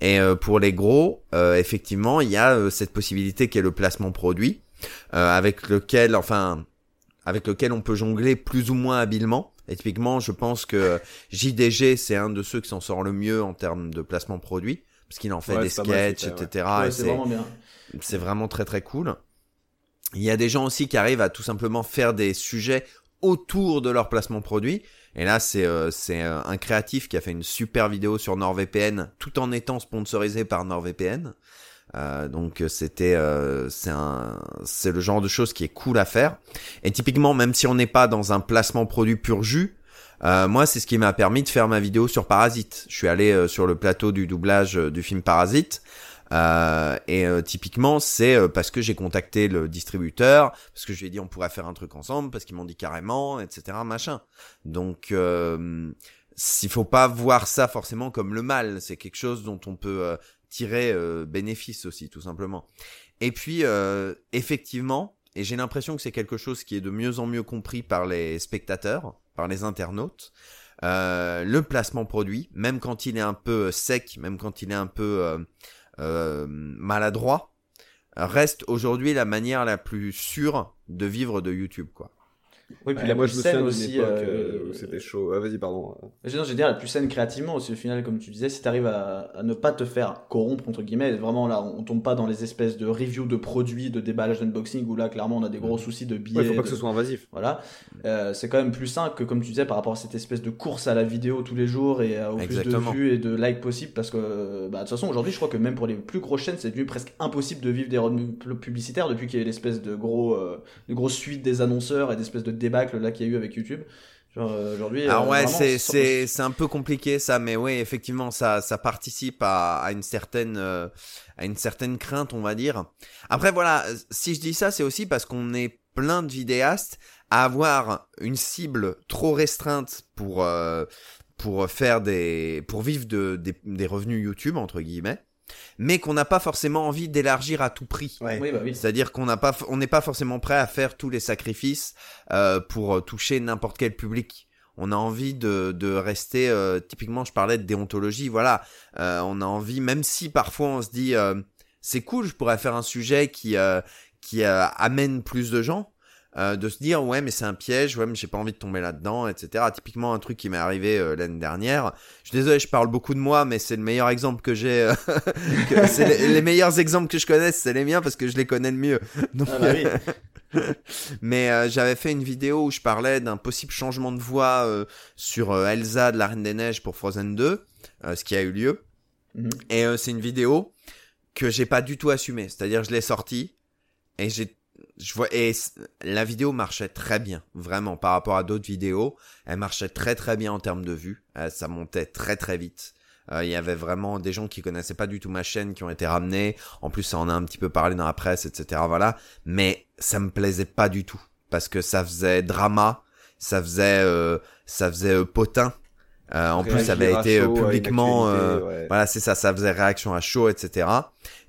Et euh, pour les gros, euh, effectivement, il y a euh, cette possibilité qui est le placement produit, euh, avec lequel, enfin, avec lequel on peut jongler plus ou moins habilement. Et typiquement, je pense que JDG, c'est un de ceux qui s'en sort le mieux en termes de placement produit, parce qu'il en fait Ouais, des sketchs, ouais. etc. Ouais, c'est c'est vraiment bien. c'est vraiment très très cool. Il y a des gens aussi qui arrivent à tout simplement faire des sujets autour de leur placement produit. Et là, c'est euh, c'est euh, un créatif qui a fait une super vidéo sur NordVPN, tout en étant sponsorisé par NordVPN. Euh, donc euh, c'était euh, c'est le genre de choses qui est cool à faire. Et typiquement, même si on n'est pas dans un placement produit pur jus, euh, moi c'est ce qui m'a permis de faire ma vidéo sur Parasite. Je suis allé sur le plateau du doublage du film Parasite. Euh, et euh, typiquement, c'est euh, parce que j'ai contacté le distributeur, parce que je lui ai dit on pourrait faire un truc ensemble, parce qu'ils m'ont dit carrément, etc. Machin. Donc, euh, s'il faut pas voir ça forcément comme le mal, c'est quelque chose dont on peut euh, tirer euh, bénéfice aussi, tout simplement. Et puis, euh, effectivement, et j'ai l'impression que c'est quelque chose qui est de mieux en mieux compris par les spectateurs, par les internautes. Le placement produit, même quand il est un peu sec, même quand il est un peu euh, maladroit, reste aujourd'hui la manière la plus sûre de vivre de YouTube, quoi. Oui, puis Ouais, la moi, plus je me saine aussi. euh, euh, c'était chaud. Ah, vas-y, pardon. Veux dire, la plus saine créativement aussi, au final, comme tu disais, si tu arrives à, à ne pas te faire corrompre, entre guillemets, vraiment là, on tombe pas dans les espèces de reviews de produits, de déballage d'unboxing, où là, clairement, on a des gros soucis de billets. Ouais, faut pas que ce soit invasif. Voilà, Euh, c'est quand même plus simple que, comme tu disais, par rapport à cette espèce de course à la vidéo tous les jours et au Exactement. plus de vues et de likes possible, parce que, bah, de toute façon, aujourd'hui, je crois que même pour les plus grosses chaînes, c'est devenu presque impossible de vivre des revenus pu- publicitaires depuis qu'il y a eu l'espèce de gros, euh, de grosse suite des annonceurs et d'espèces de débâcle là qu'il y a eu avec YouTube. Euh, aujourd'hui. Alors euh, ouais, c'est sans- c'est c'est un peu compliqué ça, mais oui, effectivement, ça ça participe à, à une certaine euh, à une certaine crainte, on va dire. Après voilà, si je dis ça, c'est aussi parce qu'on est plein de vidéastes à avoir une cible trop restreinte pour pour faire des pour vivre de des, des revenus YouTube entre guillemets, mais qu'on n'a pas forcément envie d'élargir à tout prix. Oui, bah oui. C'est-à-dire qu'on n'a pas, on n'est pas forcément prêt à faire tous les sacrifices euh, pour toucher n'importe quel public. On a envie de, de rester, euh, typiquement, je parlais de déontologie, voilà. Euh, on a envie, même si parfois on se dit, euh, c'est cool, je pourrais faire un sujet qui euh, qui euh, amène plus de gens, euh, de se dire ouais mais c'est un piège, ouais mais j'ai pas envie de tomber là-dedans, etc. Typiquement un truc qui m'est arrivé euh, l'année dernière. Je suis désolé, je parle beaucoup de moi, mais c'est le meilleur exemple que j'ai. euh, c'est les, les meilleurs exemples que je connaisse, c'est les miens parce que je les connais le mieux. Donc, Ah bah oui. mais euh, j'avais fait une vidéo où je parlais d'un possible changement de voix euh, sur euh, Elsa de la Reine des Neiges pour Frozen 2, euh, ce qui a eu lieu. Mhm. Et c'est une vidéo que j'ai pas du tout assumée. C'est-à-dire, je l'ai sortie et j'ai, je vois, et la vidéo marchait très bien, vraiment, par rapport à d'autres vidéos. Elle marchait très très bien en termes de vues. Euh, ça montait très très vite. Euh, Il y avait vraiment des gens qui connaissaient pas du tout ma chaîne qui ont été ramenés. En plus, ça en a un petit peu parlé dans la presse, etc. Voilà. Mais ça me plaisait pas du tout parce que ça faisait drama, ça faisait, euh, ça faisait euh, potin. Euh, en plus, ça avait été euh, chaud publiquement, euh, ouais. voilà, c'est ça, ça faisait réaction à chaud, etc.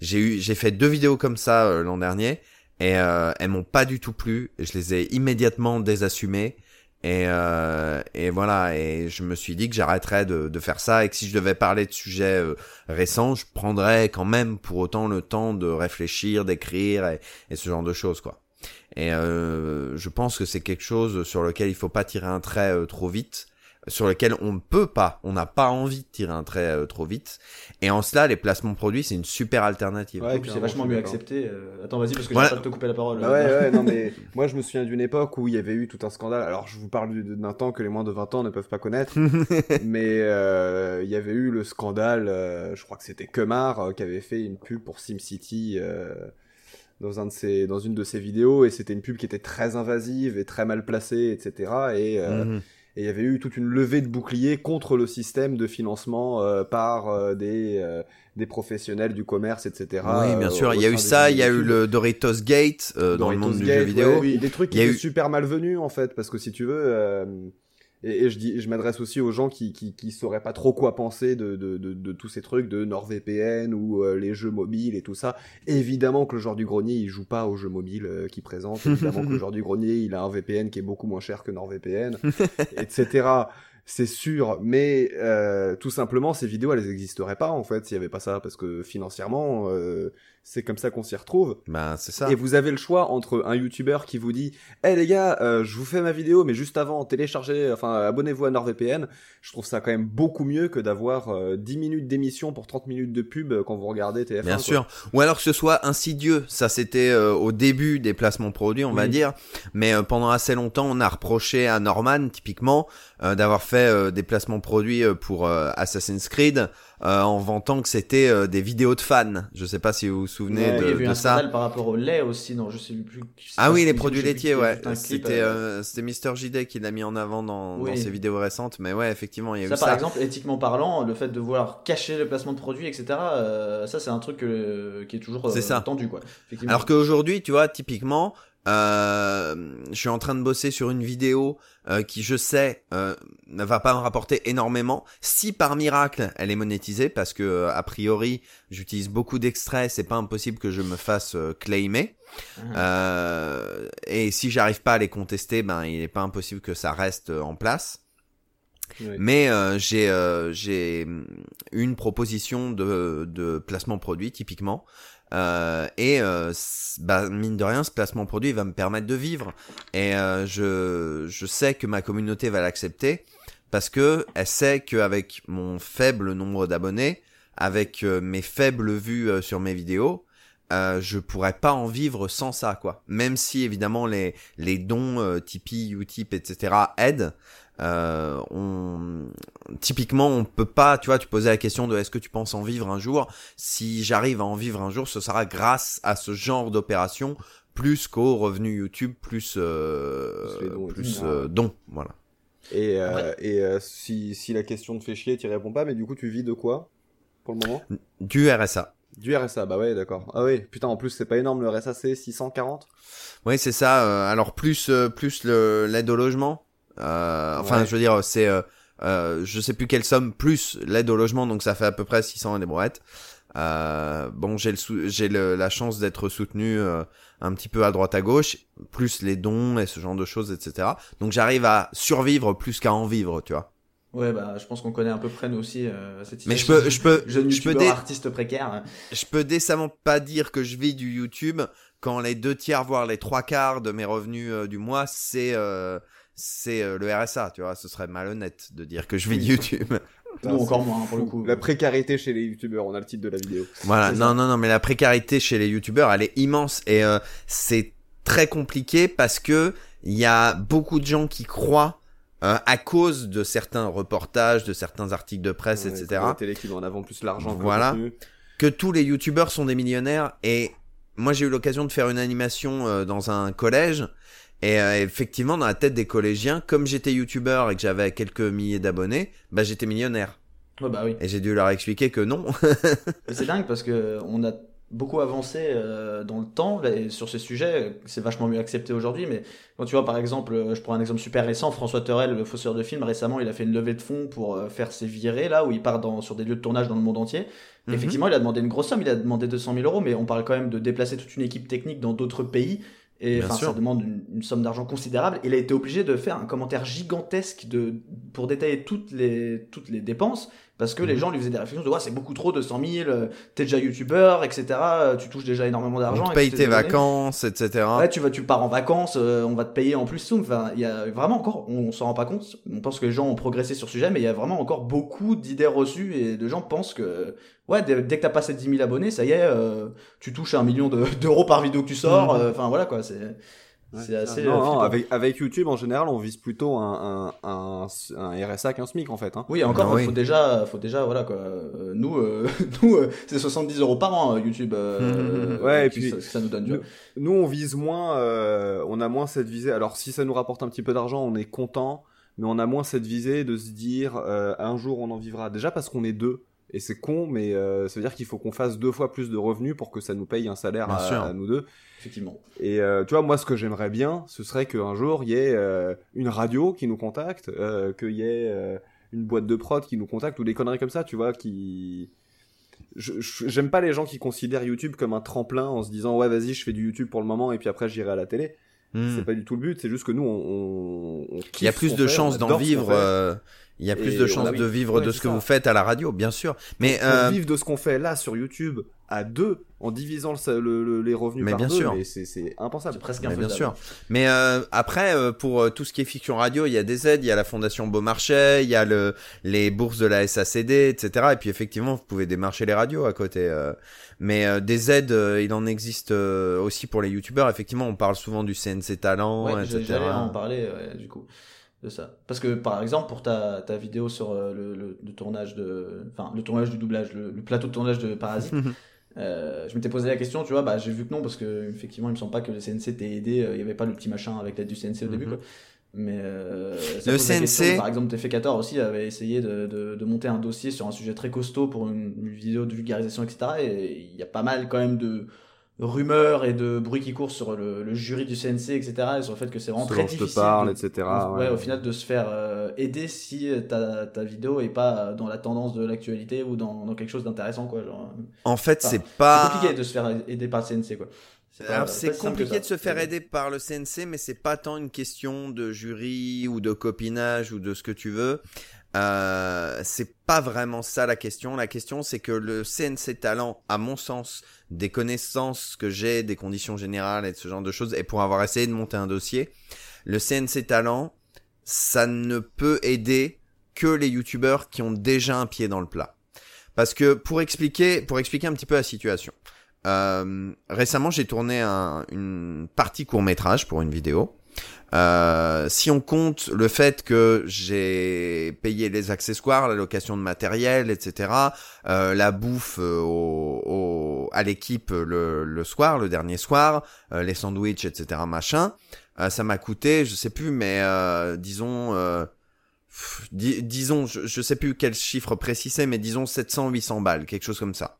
J'ai eu, j'ai fait deux vidéos comme ça euh, l'an dernier et euh, elles m'ont pas du tout plu. Je les ai immédiatement désassumées et euh, et voilà. Et je me suis dit que j'arrêterais de, de faire ça et que si je devais parler de sujets euh, récents, je prendrais quand même pour autant le temps de réfléchir, d'écrire et, et ce genre de choses quoi. Et euh, je pense que c'est quelque chose sur lequel il faut pas tirer un trait euh, trop vite, sur lequel on ne peut pas, on n'a pas envie de tirer un trait euh, trop vite. Et en cela, les placements produits, c'est une super alternative. Ouais, Oui, puis c'est vachement mieux accepté. euh, Attends, vas-y, parce que Voilà. j'ai pas de te couper la parole. Bah ouais, ouais, non mais moi je me souviens d'une époque où il y avait eu tout un scandale. Alors je vous parle du- d'un temps que les moins de 20 ans ne peuvent pas connaître, mais euh, il y avait eu le scandale, euh, je crois que c'était Kemar euh, qui avait fait une pub pour SimCity euh, dans, un de ses, dans une de ses vidéos et c'était une pub qui était très invasive et très mal placée, etc. Et euh, Mhm. Et il y avait eu toute une levée de boucliers contre le système de financement euh, par euh, des, euh, des professionnels du commerce, etc. oui, bien euh, sûr. Il y a eu ça, il y a eu le Doritos Gate euh, dans le Doritos monde du Gate, jeu vidéo. ouais, oui, des trucs qui étaient eu- super malvenus en fait, parce que si tu veux, euh, et, et je dis, je m'adresse aussi aux gens qui, qui qui sauraient pas trop quoi penser de de, de, de tous ces trucs de NordVPN ou euh, les jeux mobiles et tout ça. Évidemment que le joueur du grenier il joue pas aux jeux mobiles euh, qu'il présente. Évidemment que le joueur du grenier il a un VPN qui est beaucoup moins cher que NordVPN, etc. C'est sûr, mais euh, tout simplement ces vidéos elles existeraient pas en fait s'il y avait pas ça, parce que financièrement euh, c'est comme ça qu'on s'y retrouve. Ben, c'est ça. Et vous avez le choix entre un youtubeur qui vous dit Eh les gars, euh, je vous fais ma vidéo, mais juste avant, téléchargez, enfin abonnez-vous à NordVPN. Je trouve ça quand même beaucoup mieux que d'avoir euh, 10 minutes d'émission pour 30 minutes de pub quand vous regardez TF1. Bien quoi. sûr. Ou alors que ce soit insidieux. Ça, c'était euh, au début des placements produits, on va dire. Mais euh, pendant assez longtemps, on a reproché à Norman, typiquement, euh, d'avoir fait euh, des placements produits pour euh, Assassin's Creed euh, en vantant que c'était euh, des vidéos de fans. Je sais pas si vous vous souvenez Ouais, il y a de, eu de un ça. par rapport au lait aussi, non, je sais plus. je sais Ah oui, les produits laitiers, ouais. C'était euh, c'était Mister JD qui l'a mis en avant dans, Oui. dans ses vidéos récentes. Mais ouais, effectivement, il y a Ça, eu par ça. exemple, éthiquement parlant, le fait de vouloir cacher le placement de produits, etc., ça, c'est un truc qui est toujours euh, C'est ça. tendu, quoi. Alors qu'aujourd'hui, tu vois, typiquement, euh, je suis en train de bosser sur une vidéo euh, qui, je sais, euh, ne va pas me rapporter énormément. Si par miracle, elle est monétisée, parce que a priori, j'utilise beaucoup d'extraits, c'est pas impossible que je me fasse claimer. Mhm. Et si j'arrive pas à les contester, ben il est pas impossible que ça reste en place. Mais euh, j'ai euh, j'ai une proposition de, de placement produit typiquement. Euh, et euh, bah, mine de rien, ce placement produit va me permettre de vivre. Et euh, je, je sais que ma communauté va l'accepter parce que elle sait qu'avec mon faible nombre d'abonnés, avec euh, mes faibles vues sur mes vidéos, euh, je pourrais pas en vivre sans ça, quoi. Même si évidemment les les dons euh, Tipeee, Utip, etc. aident. Euh, on typiquement on peut pas tu vois tu posais la question de est-ce que tu penses en vivre un jour. Si j'arrive à en vivre un jour ce sera grâce à ce genre d'opération plus qu'aux revenus YouTube plus euh, Plus dons plus euh, dons voilà. Et, euh, Ouais. et euh, si, si la question te fait chier, tu réponds pas, mais du coup tu vis de quoi pour le moment? Du RSA Du RSA, bah ouais, d'accord. Ah oui, putain, en plus c'est pas énorme le RSA, c'est 640 oui c'est ça euh, alors plus euh, plus le l'aide au logement euh, enfin Ouais. je veux dire c'est euh, euh, je sais plus quelle somme plus l'aide au logement donc ça fait à peu près 600 et des brouettes Euh, bon, j'ai le j'ai la chance d'être soutenu euh, un petit peu à droite à gauche, plus les dons et ce genre de choses, etc. Donc j'arrive à survivre plus qu'à en vivre, tu vois. Ouais, bah, je pense qu'on connaît à peu près, nous aussi, euh, cette Mais je situation. peux, je peux, Jeune je peux, dé- artiste précaire. je peux décemment pas dire que je vis du YouTube quand les deux tiers, voire les trois quarts de mes revenus euh, du mois, c'est euh, c'est euh, le RSA, tu vois. Ce serait malhonnête de dire que je vis de YouTube. Nous, encore moins, pour le coup. La précarité chez les youtubeurs, on a le titre de la vidéo. Voilà, non, ça. non, non, mais la précarité chez les youtubeurs, elle est immense et euh, c'est très compliqué parce que il y a beaucoup de gens qui croient euh, à cause de certains reportages, de certains articles de presse, Ouais, etc. La télé qui met en avant plus l'argent que Voilà. contenu. que tous les youtubeurs sont des millionnaires et moi j'ai eu l'occasion de faire une animation euh, dans un collège et euh, effectivement dans la tête des collégiens comme j'étais youtubeur et que j'avais quelques milliers d'abonnés bah j'étais millionnaire Ouais, bah oui. et j'ai dû leur expliquer que non C'est dingue parce que on a beaucoup avancé euh, dans le temps et sur ces sujets. C'est vachement mieux accepté aujourd'hui. Mais quand tu vois, par exemple, euh, je prends un exemple super récent, François Terrel, le fausseur de film, récemment, il a fait une levée de fonds pour faire ses virées là où il part dans, sur des lieux de tournage dans le monde entier. Mhm. Effectivement, il a demandé une grosse somme, il a demandé 200 000 euros, mais on parle quand même de déplacer toute une équipe technique dans d'autres pays. Et Bien enfin, sûr. ça demande une, une somme d'argent considérable. Il a été obligé de faire un commentaire gigantesque de, pour détailler toutes les, toutes les dépenses, parce que les Mhm. gens lui faisaient des réflexions de ouais, c'est beaucoup trop, 200 000, euh, t'es déjà youtubeur, etc. euh, Tu touches déjà énormément d'argent. On te paye tes vacances, etc. Ouais, tu vas, tu pars en vacances, euh, on va te payer en plus. Enfin, il y a vraiment encore, on, s'en rend pas compte. On pense que les gens ont progressé sur ce sujet, mais il y a vraiment encore beaucoup d'idées reçues et de gens pensent que, ouais, dès, dès que t'as passé 10 000 abonnés, ça y est, euh, tu touches un million de- d'euros par vidéo que tu sors. Euh, Enfin voilà quoi, c'est, c'est assez. Non, euh, non, avec, avec YouTube, en général, on vise plutôt un, un, un, un RSA qu'un SMIC, en fait. Hein. Oui, encore, Ah il oui. faut déjà, faut déjà, voilà quoi. Euh, nous, euh, nous, euh, c'est 70 euros par an YouTube. euh. Ouais, et puis- ça, ça nous donne. vois. Nous, on vise moins, euh, on a moins cette visée. Alors, si ça nous rapporte un petit peu d'argent, on est content, mais on a moins cette visée de se dire euh, un jour on en vivra. Déjà parce qu'on est deux. Et c'est con, mais euh, ça veut dire qu'il faut qu'on fasse deux fois plus de revenus pour que ça nous paye un salaire à, nous deux. Effectivement. Et euh, tu vois, moi, ce que j'aimerais bien, ce serait qu'un jour, il y ait euh, une radio qui nous contacte, euh, qu'il y ait euh, une boîte de prod qui nous contacte, ou des conneries comme ça, tu vois, qui... Je- je- J'aime pas les gens qui considèrent YouTube comme un tremplin en se disant ouais vas-y je fais du YouTube pour le moment et puis après j'irai à la télé. Hmm. C'est pas du tout le but, c'est juste que nous on, on, on Il y a plus de chances d'en vivre. euh, Il y a plus Et de chances a- de vivre Ouais, de ce que ça. vous faites à la radio, bien sûr. Mais euh, vivre de ce qu'on fait là sur YouTube à deux en divisant le, le- le- les revenus Mais par bien deux, sûr. mais c'est c'est impensable. C'est presque Mais bien sûr. Mais euh, après, euh, pour euh, tout ce qui est fiction radio, il y a des aides, il y a la Fondation Beaumarchais, il y a le, les bourses de la SACD, etc. Et puis effectivement, vous pouvez démarcher les radios à côté. euh. Mais euh, des aides, il en existe euh, aussi pour les youtubeurs. Effectivement, on parle souvent du CNC Talent, Ouais, j'ai- etc. j'allais en parler ouais, du coup de ça. Parce que par exemple pour ta, ta vidéo sur euh, le, le, le tournage de, enfin le tournage du doublage, le, le plateau de tournage de Parasite, euh, je m'étais posé la question, tu vois, bah j'ai vu que non parce que effectivement il me semble pas que le CNC t'ait aidé, euh, il y avait pas le petit machin avec l'aide du CNC au début Mhm. quoi. Mais euh, ça Le CNC question, par exemple, TF14 aussi avait essayé de, de, de monter un dossier sur un sujet très costaud pour une, une vidéo de vulgarisation, etc. Et il y a pas mal quand même de rumeurs et de bruit qui courent sur le, le jury du CNC, etc. Et sur le fait que c'est vraiment Ce très te difficile. parle, de- etc. ouais, au final, de se faire euh, aider si ta, ta vidéo est pas dans la tendance de l'actualité ou dans, dans quelque chose d'intéressant, quoi. Genre, euh, En fait, Enfin, c'est pas. C'est compliqué de se faire aider par le CNC, quoi. C'est compliqué de se faire Mais- aider par le CNC, mais c'est pas tant une question de jury ou de copinage ou de ce que tu veux. Euh, c'est pas vraiment ça la question. La question c'est que le CNC talent, à mon sens, des connaissances que j'ai, des conditions générales et de ce genre de choses, et pour avoir essayé de monter un dossier, le CNC talent, ça ne peut aider que les youtubeurs qui ont déjà un pied dans le plat. Parce que pour expliquer, pour expliquer un petit peu la situation. Euh, récemment, j'ai tourné un- une partie court métrage pour une vidéo. Euh, si on compte le fait que j'ai payé les accessoires, la location de matériel, etc., euh, la bouffe euh, au, au- à l'équipe le, le soir, le dernier soir, euh, les sandwichs, etc., machin, euh, ça m'a coûté, je sais plus, mais disons, pff, di- disons, je, je sais plus quel chiffre précis mais disons 700-800 balles, quelque chose comme ça.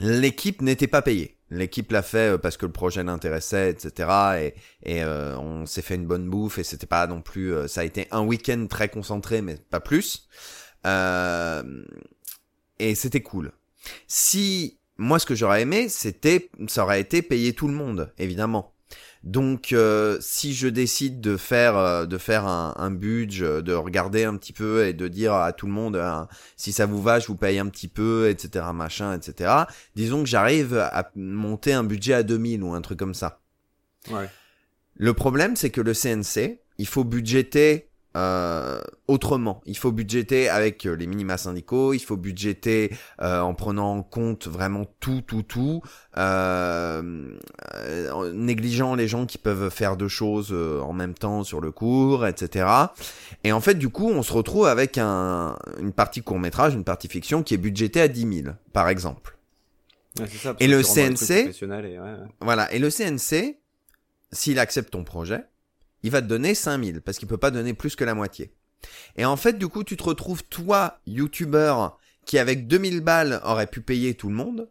L'équipe n'était pas payée. L'équipe l'a fait euh, parce que le projet l'intéressait, etc. Et, et euh, on s'est fait une bonne bouffe et c'était pas non plus. euh, ça a été un week-end très concentré, mais pas plus. Euh, et c'était cool. Si moi, ce que j'aurais aimé, c'était, ça aurait été payer tout le monde, évidemment. Donc, euh, si je décide de faire, euh, de faire un, un budget, de regarder un petit peu et de dire à tout le monde, euh, si ça vous va, je vous paye un petit peu, etc., machin, etc. Disons que j'arrive à monter un budget à 2000 ou un truc comme ça. Ouais. Le problème, c'est que le CNC, il faut budgéter euh, autrement. Il faut budgéter avec euh, les minima syndicaux, il faut budgéter euh, en prenant en compte vraiment tout, tout, tout, euh, euh, en négligeant les gens qui peuvent faire deux choses euh, en même temps sur le cours, etc. Et en fait, du coup, on se retrouve avec un, une partie court métrage, une partie fiction qui est budgétée à 10 000, par exemple. Ouais, ça, Et le CNC, professionnels et ouais, ouais. Voilà. Et le CNC, s'il accepte ton projet, il va te donner 5000 parce qu'il peut pas donner plus que la moitié. Et en fait, du coup, tu te retrouves, toi, youtubeur, qui avec 2000 balles aurait pu payer tout le monde,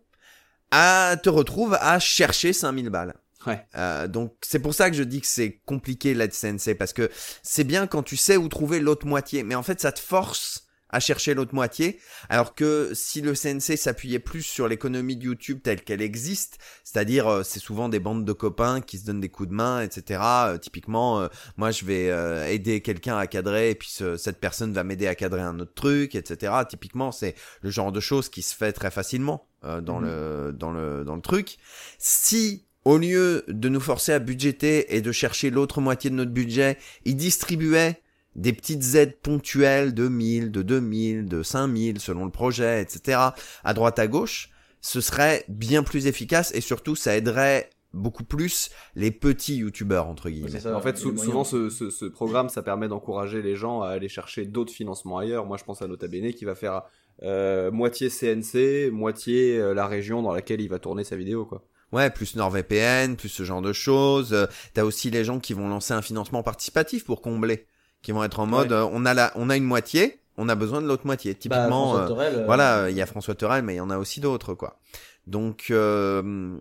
à, te retrouves à chercher 5000 balles. Ouais. Euh, donc c'est pour ça que je dis que c'est compliqué CNC parce que c'est bien quand tu sais où trouver l'autre moitié, mais en fait ça te force à chercher l'autre moitié, alors que si le CNC s'appuyait plus sur l'économie de YouTube telle qu'elle existe, c'est-à-dire euh, c'est souvent des bandes de copains qui se donnent des coups de main, etc. Euh, typiquement, euh, moi je vais aider quelqu'un à cadrer et puis cette personne va m'aider à cadrer un autre truc, etc. Typiquement, c'est le genre de choses qui se fait très facilement dans Mhm. le dans le dans le truc. Si au lieu de nous forcer à budgéter et de chercher l'autre moitié de notre budget, ils distribuaient des petites aides ponctuelles de 1000, de 2000, de 5000 selon le projet, etc. à droite à gauche, ce serait bien plus efficace et surtout ça aiderait beaucoup plus les petits youtubeurs entre guillemets. C'est ça, en fait, les sou- moyens. souvent, ce, ce, ce programme, ça permet d'encourager les gens à aller chercher d'autres financements ailleurs. Moi, je pense à Nota Bene qui va faire euh, moitié CNC, moitié euh, la région dans laquelle il va tourner sa vidéo, quoi. Ouais, plus NordVPN, plus ce genre de choses. Euh, T'as aussi les gens qui vont lancer un financement participatif pour combler, qui vont être en mode Ouais. euh, on a la, on a une moitié, on a besoin de l'autre moitié. Bah, Typiquement, euh, Torel, euh, voilà, il y a François Torel, mais il y en a aussi d'autres, quoi. Donc, euh,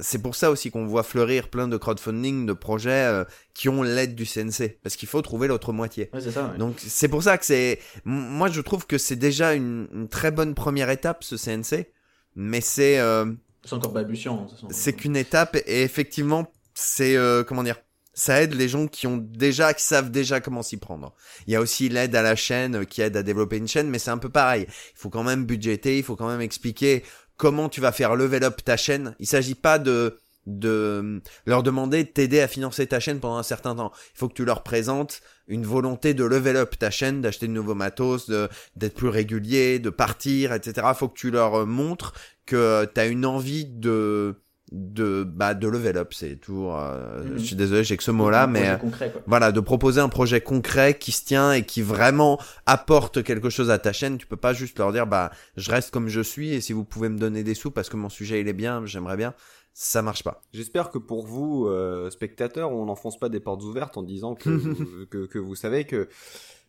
c'est pour ça aussi qu'on voit fleurir plein de crowdfunding, de projets euh, qui ont l'aide du CNC, parce qu'il faut trouver l'autre moitié. Ouais, c'est ça. ouais. Donc, c'est pour ça que c'est, moi, je trouve que c'est déjà une, une très bonne première étape, ce CNC, mais c'est, euh, C'est encore balbutiant. façon. c'est qu'une étape, et effectivement, c'est, euh, comment dire, ça aide les gens qui ont déjà, qui savent déjà comment s'y prendre. Il y a aussi l'aide à la chaîne euh, qui aide à développer une chaîne, mais c'est un peu pareil. Il faut quand même budgéter, il faut quand même expliquer comment tu vas faire level up ta chaîne. Il s'agit pas de de euh, leur demander de t'aider à financer ta chaîne pendant un certain temps. Il faut que tu leur présentes une volonté de level up ta chaîne, d'acheter de nouveaux matos, d'être plus régulier, de partir, etc. Il faut que tu leur euh, montres que tu as une envie de de bah de level up, c'est tout. euh, Mhm. Je suis désolé, j'ai que ce mot-là, Un mais projet concret, quoi. voilà, de proposer un projet concret qui se tient et qui vraiment apporte quelque chose à ta chaîne. Tu peux pas juste leur dire, bah, je reste comme je suis et si vous pouvez me donner des sous parce que mon sujet il est bien, j'aimerais bien. Ça marche pas. J'espère que pour vous, euh, spectateurs, on n'enfonce pas des portes ouvertes en disant que, vous, que, que vous savez que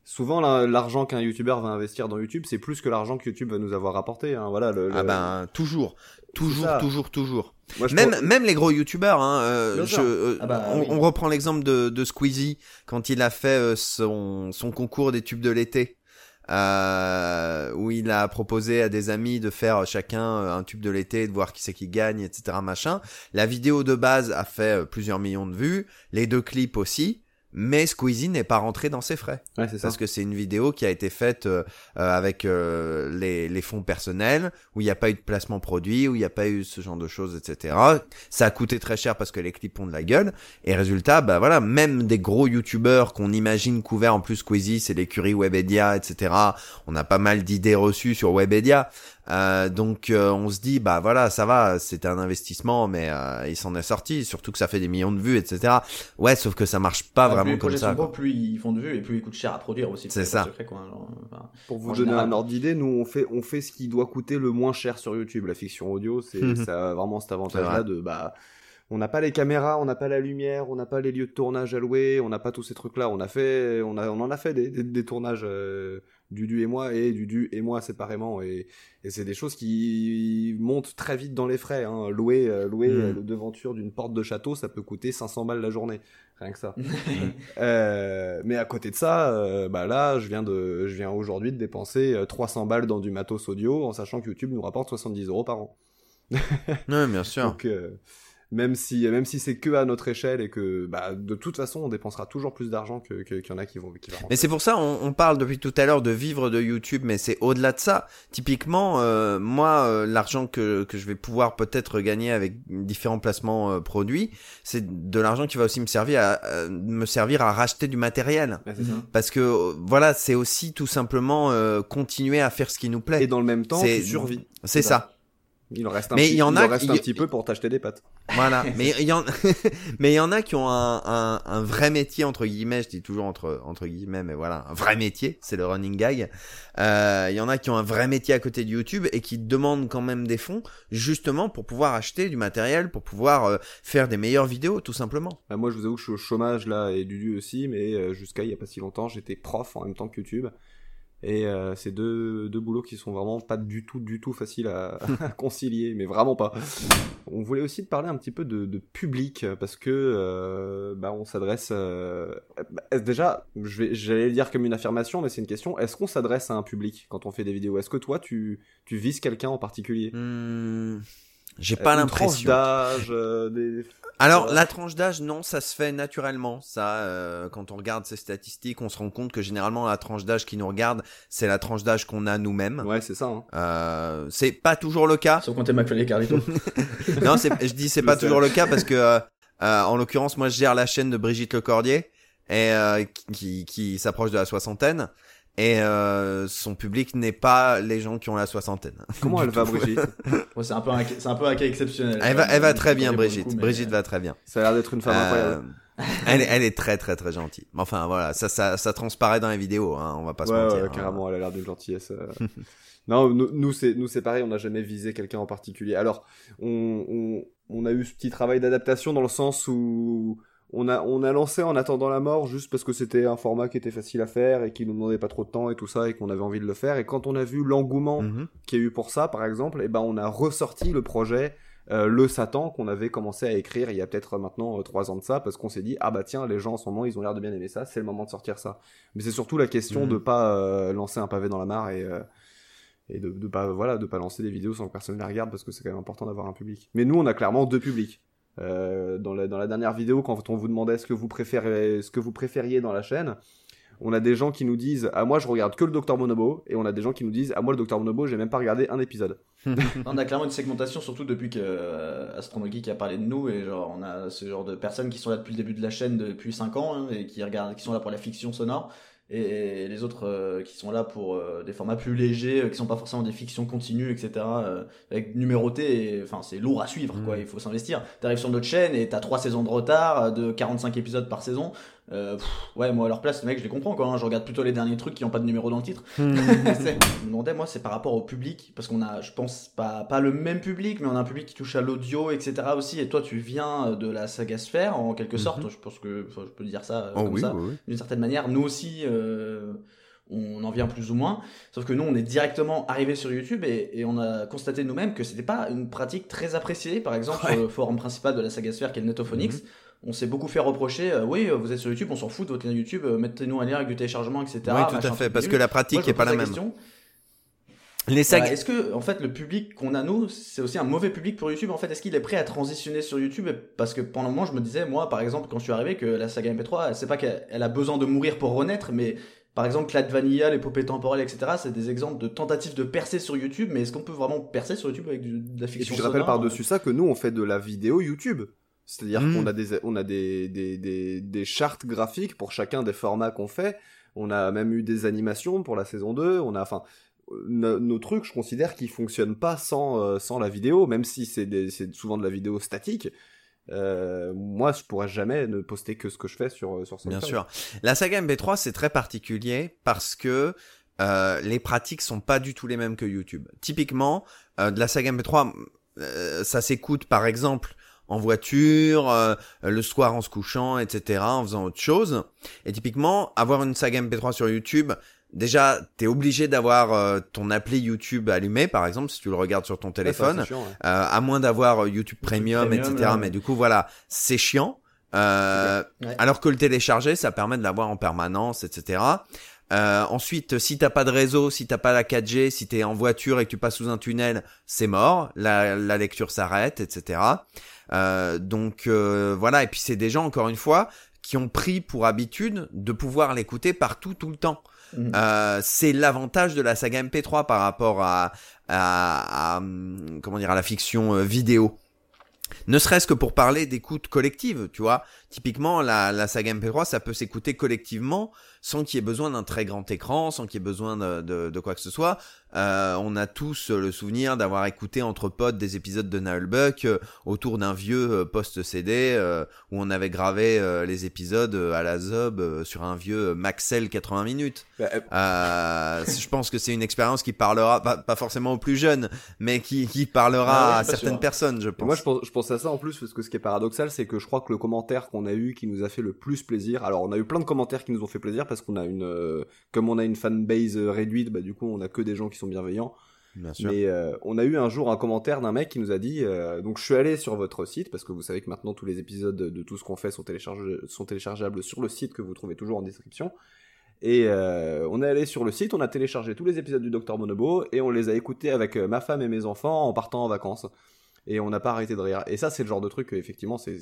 souvent la- l'argent qu'un youtubeur va investir dans YouTube, c'est plus que l'argent que YouTube va nous avoir apporté. Hein. Voilà, le, le- Ah ben, toujours, toujours, toujours, toujours. Moi, Même, les gros youtubeurs, hein, euh, je- euh, Ah bah, on, oui. on reprend l'exemple de, de Squeezie quand il a fait euh, son, son concours des tubes de l'été. Euh, où il a proposé à des amis de faire chacun un tube de l'été, de voir qui c'est qui gagne, etc. Machin. La vidéo de base a fait plusieurs millions de vues, les deux clips aussi, mais Squeezie n'est pas rentré dans ses frais Ouais, c'est ça. parce que c'est une vidéo qui a été faite euh, euh, avec euh, les, les fonds personnels, où il n'y a pas eu de placement produit, où il n'y a pas eu ce genre de choses, etc. Ça a coûté très cher parce que les clips ont de la gueule. Et résultat, bah voilà, même des gros youtubeurs qu'on imagine couverts en plus Squeezie, c'est l'écurie Webedia, etc. On a pas mal d'idées reçues sur Webedia. Euh, donc euh, on se dit bah voilà ça va c'était un investissement mais euh, il s'en est sorti surtout que ça fait des millions de vues etc ouais sauf que ça marche pas Ah, plus vraiment les comme ça sont quoi. gros, plus ils font de vues et plus ils coûtent cher à produire aussi. C'est ça. de secret, quoi, genre, enfin, Pour vous donner général. un ordre d'idée, nous on fait on fait ce qui doit coûter le moins cher sur YouTube. La fiction audio, c'est Mhm. ça a vraiment cet C'est avantage-là vrai. de bah on n'a pas les caméras, on n'a pas la lumière, on n'a pas les lieux de tournage à louer, on n'a pas tous ces trucs-là. On a fait, on a, on en a fait des, des, des tournages euh, Dudu et moi et Dudu et moi séparément et, et c'est des choses qui montent très vite dans les frais. Hein. Louer, euh, louer Mhm. euh, le devanture d'une porte de château, ça peut coûter 500 balles la journée, rien que ça. Euh, mais à côté de ça, euh, bah là, je viens de, je viens aujourd'hui de dépenser euh, 300 balles dans du matos audio, en sachant que YouTube nous rapporte 70 euros par an. ouais bien sûr Donc, euh, même si, même si c'est que à notre échelle et que, bah, de toute façon, on dépensera toujours plus d'argent que, que- qu'il y en a qui vont, qui vont Mais c'est pour ça, on, on parle depuis tout à l'heure de vivre de YouTube, mais c'est au-delà de ça. Typiquement, euh, moi, euh, l'argent que, que je vais pouvoir peut-être gagner avec différents placements euh, produits, c'est de l'argent qui va aussi me servir à, à- me servir à racheter du matériel. Ouais, ça. Parce que euh, voilà, c'est aussi tout simplement euh, continuer à faire ce qui nous plaît. Et dans le même temps, C'est- tu survis. C'est ça. Il en reste un, Mais petit, y en a en reste qui- un petit peu pour t'acheter des pâtes. Voilà. mais il y en, mais il y en a qui ont un, un, un vrai métier entre guillemets. Je dis toujours entre entre guillemets, mais voilà, un vrai métier. C'est le running gag. Euh, Il y en a qui ont un vrai métier à côté de YouTube et qui demandent quand même des fonds, justement pour pouvoir acheter du matériel, pour pouvoir euh, faire des meilleures vidéos, tout simplement. Bah, moi, je vous avoue que je suis au chômage là et Dudu aussi, mais euh, jusqu'à il y a pas si longtemps, j'étais prof en même temps que YouTube. Et euh, c'est deux, deux boulots qui sont vraiment pas du tout, du tout faciles à, à concilier, mais vraiment pas. On voulait aussi te parler un petit peu de, de public, parce que euh, bah, on s'adresse... euh, bah, déjà, j'allais le dire comme une affirmation, mais c'est une question. Est-ce qu'on s'adresse à un public quand on fait des vidéos? Est-ce que toi, tu, tu vises quelqu'un en particulier? Hmm, J'ai pas Une tranche l'impression. d'âge, euh, des... Alors Ouais. la tranche d'âge, non, ça se fait naturellement. Ça, euh, quand on regarde ces statistiques, on se rend compte que généralement la tranche d'âge qui nous regarde, c'est la tranche d'âge qu'on a nous-mêmes. Ouais, c'est ça. Hein. Euh, c'est pas toujours le cas. Sans compter McFly et Carlito. non, c'est, je dis c'est pas toujours le cas parce que, euh, euh, en l'occurrence, moi, je gère la chaîne de Brigitte Lecordier et euh, qui, qui s'approche de la soixantaine. Et euh, son public n'est pas les gens qui ont la soixantaine. Comment elle va, tout. Brigitte Ouais, c'est un peu un, c'est un peu un cas exceptionnel. Elle va, elle va très bien, Brigitte. mais- Brigitte va très bien. Ça a l'air d'être une femme incroyable. Euh, elle, est- elle est très très très gentille. Mais Enfin voilà, ça, ça, ça transparaît dans les vidéos, hein, on va pas se ouais, mentir. ouais, hein. carrément, elle a l'air d'une gentillesse. euh. non, nous, nous, c'est nous c'est pareil, on n'a jamais visé quelqu'un en particulier. Alors, on, on, on a eu ce petit travail d'adaptation dans le sens où on a, on a lancé en attendant la mort juste parce que c'était un format qui était facile à faire et qui nous demandait pas trop de temps et tout ça et qu'on avait envie de le faire. Et quand on a vu l'engouement Mhm. qu'il y a eu pour ça, par exemple, et ben on a ressorti le projet euh, Le Satan qu'on avait commencé à écrire il y a peut-être maintenant euh, trois ans de ça parce qu'on s'est dit ah bah tiens les gens en ce moment ils ont l'air de bien aimer ça, c'est le moment de sortir ça. Mais c'est surtout la question Mhm. de pas euh, lancer un pavé dans la mare et euh, et de, de pas voilà de pas lancer des vidéos sans que personne les regarde parce que c'est quand même important d'avoir un public. Mais nous on a clairement deux publics. Euh, dans, la, dernière vidéo, quand on vous demandait ce que vous préférez, ce que vous préfériez dans la chaîne, on a des gens qui nous disent ah moi je regarde que le Docteur Bonobo et on a des gens qui nous disent ah moi le Docteur Bonobo j'ai même pas regardé un épisode. On a clairement une segmentation, surtout depuis que euh, Astronogeek a parlé de nous, et genre on a ce genre de personnes qui sont là depuis le début de la chaîne depuis 5 ans, hein, et qui regardent, qui sont là pour la fiction sonore, et les autres euh, qui sont là pour euh, des formats plus légers, euh, qui sont pas forcément des fictions continues, etc. euh, avec numéroté, enfin c'est lourd à suivre, quoi. Mm. Il faut s'investir. T'arrives sur notre chaîne et t'as 3 saisons de retard, de 45 épisodes par saison. Euh, pff, ouais, moi à leur place, les mecs, je les comprends, quoi. hein. Je regarde plutôt les derniers trucs qui ont pas de numéro dans le titre. C'est- je me demandais, moi, c'est par rapport au public, parce qu'on a, je pense, pas, pas le même public, mais on a un public qui touche à l'audio, etc. aussi. Et toi, tu viens de la saga Sphère, en quelque sorte. Mhm. Je pense que je peux dire ça euh, Oh comme oui, ça. oui, oui. D'une certaine manière, nous aussi, euh, on en vient plus ou moins. Sauf que nous, on est directement arrivé sur YouTube et, et on a constaté nous-mêmes que c'était pas une pratique très appréciée. Par exemple, sur le forum principal de la saga Sphère, qui est le Netophonics. Mhm. On s'est beaucoup fait reprocher, euh, oui, euh, vous êtes sur YouTube, on s'en fout de votre lien YouTube, euh, mettez-nous un lien avec du téléchargement, etc. oui, tout machin, à fait, parce que la pratique je me est pas la même. question, Les sagas. est-ce que en fait le public qu'on a nous, c'est aussi un mauvais public pour YouTube En fait, est-ce qu'il est prêt à transitionner sur YouTube? Parce que pendant un moment, je me disais, moi, par exemple, quand je suis arrivé, que la saga MP3, c'est pas qu'elle elle a besoin de mourir pour renaître, mais par exemple, Clad Vanilla, l'épopée temporelle, etc. C'est des exemples de tentatives de percer sur YouTube. Mais est-ce qu'on peut vraiment percer sur YouTube avec du- de la Et fiction puis je rappelle par-dessus ça que nous on fait de la vidéo YouTube. C'est-à-dire qu'on a des on a des, des, des, des chartes graphiques pour chacun des formats qu'on fait. On a même eu des animations pour la saison 2, on a enfin euh, no- nos trucs, je considère qu'ils fonctionnent pas sans euh, sans la vidéo, même si c'est souvent de la vidéo statique. Euh, moi, je pourrais jamais ne poster que ce que je fais sur euh, sur Bien sûr. La saga MP3, c'est très particulier parce que euh, les pratiques sont pas du tout les mêmes que YouTube. Typiquement, euh, de la saga MP3, euh, ça s'écoute par exemple en voiture, euh, le soir en se couchant, etc., en faisant autre chose. Et typiquement, avoir une saga MP3 sur YouTube, déjà, t'es obligé d'avoir euh, ton appli YouTube allumé, par exemple, si tu le regardes sur ton téléphone. c'est chiant, ouais. Euh, à moins d'avoir euh, YouTube Premium, Premium, etc. ouais. Mais du coup, voilà, c'est chiant. Euh. Alors que le télécharger, ça permet de l'avoir en permanence, etc. Euh, ensuite, si t'as pas de réseau, si t'as pas la 4G, si t'es en voiture et que tu passes sous un tunnel, c'est mort. La, la lecture s'arrête, etc. Euh, donc euh, voilà. Et puis c'est des gens, encore une fois, qui ont pris pour habitude de pouvoir l'écouter partout, tout le temps. Mhm. Euh, c'est l'avantage de la saga MP3 par rapport à, à, à, hum, comment dire à la fiction euh, vidéo. Ne serait-ce que pour parler d'écoute collective, tu vois. Typiquement, la, la saga MP3, ça peut s'écouter collectivement sans qu'il y ait besoin d'un très grand écran, sans qu'il y ait besoin de, de, de quoi que ce soit. Euh, on a tous le souvenir d'avoir écouté entre potes des épisodes de Nullbuck euh, autour d'un vieux euh, poste CD euh, où on avait gravé euh, les épisodes euh, à la Zob euh, sur un vieux euh, Maxell 80 minutes. Bah, euh, Euh, je pense que c'est une expérience qui parlera, pas, pas forcément aux plus jeunes, mais qui, qui parlera ouais, à certaines sûr. personnes, je Et pense. moi, je pense, je pense penser à ça en plus parce que ce qui est paradoxal, c'est que je crois que le commentaire qu'on a eu qui nous a fait le plus plaisir. Alors, on a eu plein de commentaires qui nous ont fait plaisir parce qu'on a une, euh, comme on a une fanbase euh, réduite, bah du coup, on a que des gens qui sont bienveillants. Bien sûr. Mais euh, on a eu un jour un commentaire d'un mec qui nous a dit euh, donc je suis allé sur votre site parce que vous savez que maintenant tous les épisodes de tout ce qu'on fait sont, télécharge- sont téléchargeables sur le site que vous trouvez toujours en description. Et euh, on est allé sur le site, on a téléchargé tous les épisodes du Docteur Bonobo et on les a écoutés avec ma femme et mes enfants en partant en vacances. Et on n'a pas arrêté de rire. Et ça, c'est le genre de truc, que, effectivement, c'est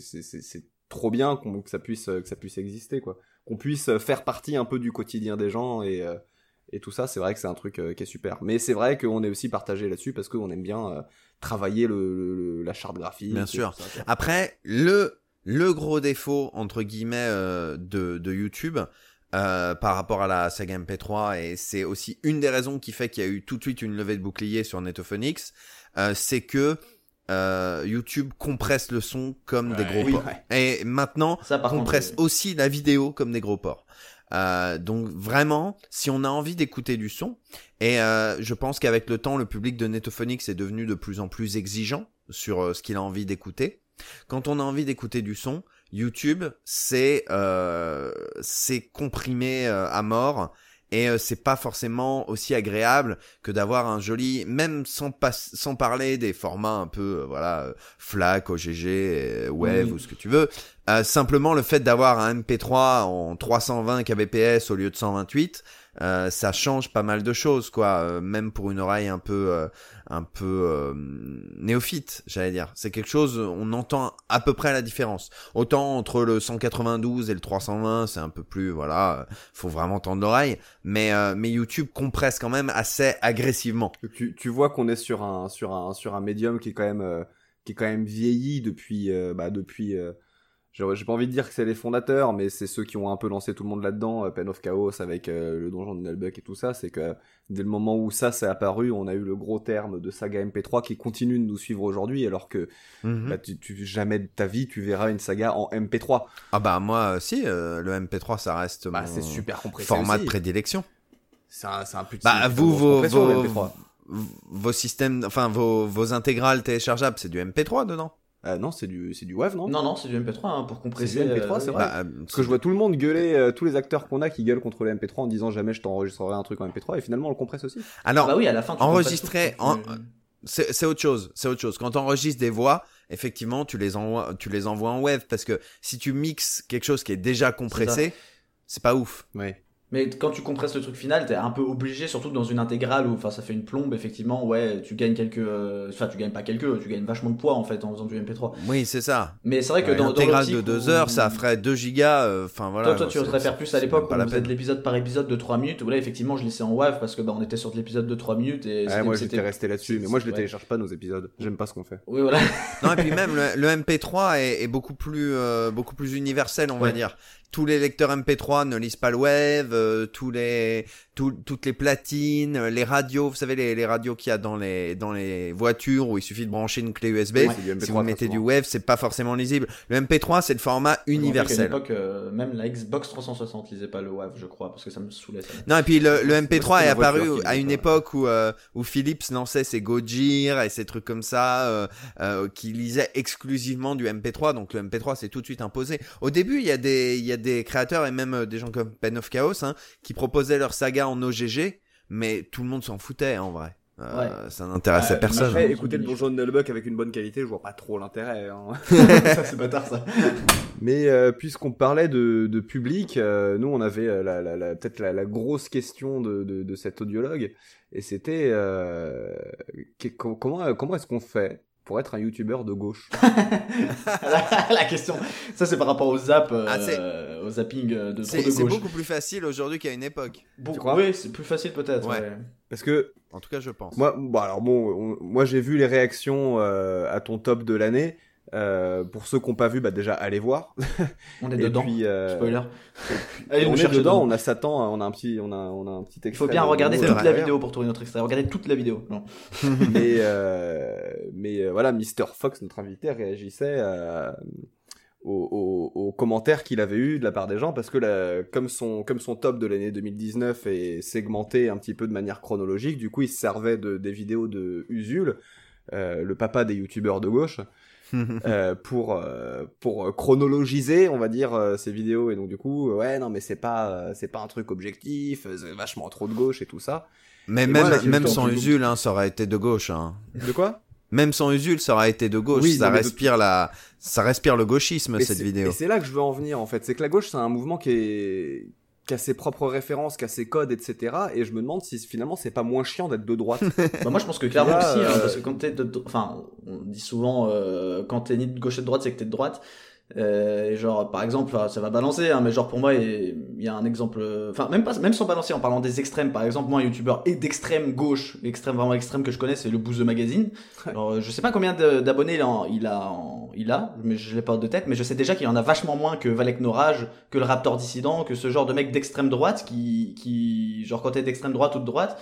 trop bien qu'on- que ça puisse que ça puisse exister, quoi. Qu'on puisse faire partie un peu du quotidien des gens et et tout ça, c'est vrai que c'est un truc euh, qui est super. Mais c'est vrai qu'on est aussi partagé là-dessus parce qu'on aime bien euh, travailler le, le- la charte graphique. Bien sûr. ça. Après, le, le gros défaut, entre guillemets, euh, de, de YouTube, euh, par rapport à la saga MP3, et c'est aussi une des raisons qui fait qu'il y a eu tout de suite une levée de bouclier sur Netophonix, euh, c'est que euh, YouTube compresse le son comme des gros Oui, ports. ouais. Et maintenant, Ça, contre, compresse aussi la vidéo comme des gros ports. Euh, donc vraiment, si on a envie d'écouter du son, et euh, je pense qu'avec le temps, le public de Netophonix est devenu de plus en plus exigeant sur euh, ce qu'il a envie d'écouter. Quand on a envie d'écouter du son, YouTube, c'est c'est comprimé à mort et euh, c'est pas forcément aussi agréable que d'avoir un joli, même sans pas, sans parler des formats un peu euh, voilà euh, FLAC, OGG, euh, Wave Oui. ou ce que tu veux. Euh, simplement le fait d'avoir un MP3 en 320 kbps au lieu de 128, euh, ça change pas mal de choses quoi. Euh, même pour une oreille un peu euh, un peu euh, néophyte, j'allais dire. C'est quelque chose, on entend à peu près la différence. Autant entre le 192 et le 320, c'est un peu plus, voilà, euh, faut vraiment tendre l'oreille. Mais, euh, mais YouTube compresse quand même assez agressivement. tu, tu vois qu'on est sur un sur un sur un médium qui est quand même euh, qui est quand même vieilli depuis euh, bah depuis euh, j'ai pas envie de dire que c'est les fondateurs mais c'est ceux qui ont un peu lancé tout le monde là-dedans euh, Pen of Chaos avec euh, le donjon de Nullbuck et tout ça c'est que dès le moment où ça s'est apparu on a eu le gros terme de saga MP3 qui continue de nous suivre aujourd'hui alors que Mhm. bah, tu, tu jamais de ta vie tu verras une saga en MP3 Ah bah moi, euh, si, euh, le MP3, ça reste bah mon super format aussi. de prédilection. c'est un, un petit Bah putain de vous, vos, vos, MP3. vos systèmes, enfin vos, vos intégrales téléchargeables, c'est du MP3 dedans. Euh, non c'est du c'est du WAV non Non, non, c'est du MP3 hein, pour compresser. du MP3, euh, c'est oui. vrai. Bah, euh, Parce que je vois tout le monde gueuler, euh, tous les acteurs qu'on a qui gueulent contre le MP3 en disant jamais je t'enregistrerai un truc en MP3 et finalement on le compresse aussi. Alors, bah oui, à la fin, tu enregistrer en- c'est c'est autre chose, c'est autre chose. Quand tu enregistres des voix, effectivement, tu les envoies, tu les envoies en wave parce que si tu mixes quelque chose qui est déjà compressé, c'est pas ouf. Ouais. Mais quand tu compresses le truc final, t'es un peu obligé, surtout dans une intégrale où, enfin, ça fait une plombe, effectivement, ouais, tu gagnes quelques, euh, enfin, tu gagnes pas quelques, tu gagnes vachement de poids, en fait, en faisant du MP3. Oui, c'est ça. Mais c'est vrai que Ouais, dans, dans L'intégrale de l'optique 2 où- heures, ça ferait 2 gigas. euh, Enfin voilà. toi, toi, tu préfères c'est- plus à l'époque on faisait de l'épisode par épisode de 3 minutes, où là, effectivement, je laissais en WAV parce que, bah, on était sur de l'épisode de 3 minutes et Ouais, c'était- moi j'étais resté là-dessus, mais moi je les ouais. télécharge pas nos épisodes. J'aime pas ce qu'on fait. Oui, voilà. Non et puis même le, le MP3 est, est beaucoup plus euh, beaucoup plus universel on va dire. Tous les lecteurs MP3 ne lisent pas le wave, euh, tous les tout- toutes les platines, euh, les radios, vous savez les, les radios qu'il y a dans les dans les voitures où il suffit de brancher une clé USB. Ouais, c'est du MP3 Si vous mettez du wave, c'est pas forcément lisible. Le MP3 c'est le format À universel. l'époque, euh, même la Xbox 360 lisait pas le WAV, je crois, parce que ça me saoulait. Ça. Non et puis le, le C'est MP3 parce que est apparu à une époque où euh, où Philips lançait ses Gojir et ces trucs comme ça euh, euh, qui lisaient exclusivement du MP3 donc le MP3 c'est tout de suite imposé. Au début il y a des il y a des créateurs et même euh, des gens comme Pen of Chaos hein, qui proposaient leur saga en OGG mais tout le monde s'en foutait en vrai. Euh, Ça n'intéressait Ouais, personne. Après, écouter le donjon de Nullbuck avec une bonne qualité, je vois pas trop l'intérêt. hein. ça, c'est bâtard, ça. Mais euh, puisqu'on parlait de, de public, euh, nous on avait euh, la, la, la- peut-être la, la grosse question de, de, de cet audiologue, et c'était euh, comment est-ce qu'on fait pour être un youtubeur de gauche la, la question, ça c'est par rapport au zap, euh, Ah, c'est- au zapping euh, de trop C'est de c'est gauche. beaucoup plus facile aujourd'hui qu'à une époque. Beaucoup- oui, c'est plus facile peut-être. Ouais. ouais. Parce que En tout cas je pense. moi, bon alors bon, on- moi j'ai vu les réactions euh, à ton top de l'année. Euh, pour ceux qui n'ont pas vu, bah déjà allez voir. On est Et dedans. puis, euh, Spoiler. Allez on est dedans, dedans. on a Satan, on a un petit, on a, on a un petit Il faut bien de- regarder toute la vidéo pour trouver notre extrait. Regardez toute la vidéo. Non. mais euh, mais euh, voilà, Mr Fox, notre invité, réagissait à- aux, aux- aux commentaires qu'il avait eu de la part des gens parce que la- comme son comme son top de l'année 2019 est segmenté un petit peu de manière chronologique, du coup il se servait de des vidéos de Usul, euh, le papa des youtubeurs de gauche. euh, pour euh, pour chronologiser, on va dire, euh, ces vidéos. Et donc du coup, ouais, non, mais c'est pas euh, c'est pas un truc objectif, c'est vachement trop de gauche et tout ça. Mais Et même, moi, là, j'ai même sans Usul, hein, ça aurait été de gauche. Hein. De quoi? Même sans Usul, ça aurait été de gauche. Oui, ça de- respire la, ça respire le gauchisme Et cette vidéo. Et c'est là que je veux en venir en fait. C'est que la gauche, c'est un mouvement qui est qui a ses propres références, qui a ses codes, etc. Et je me demande si finalement c'est pas moins chiant d'être de droite. Bah, moi je pense que clairement aussi, hein, euh, parce que quand t'es de, enfin, on dit souvent euh, quand t'es ni de gauche et de droite, c'est que t'es de droite. Euh, et genre par exemple, enfin, ça va balancer, hein, mais genre pour moi il y a un exemple, euh, enfin même pas, même sans balancer, en parlant des extrêmes, par exemple moi un youtubeur et d'extrême gauche, l'extrême vraiment extrême que je connais, c'est le Bouzeux Magazine. Alors je sais pas combien d'abonnés il a, en- il a, en- il a, mais je l'ai pas de tête, mais je sais déjà qu'il y en a vachement moins que Valek Norage, que le Raptor dissident, que ce genre de mec d'extrême droite qui, qui, genre quand t'es d'extrême droite ou de droite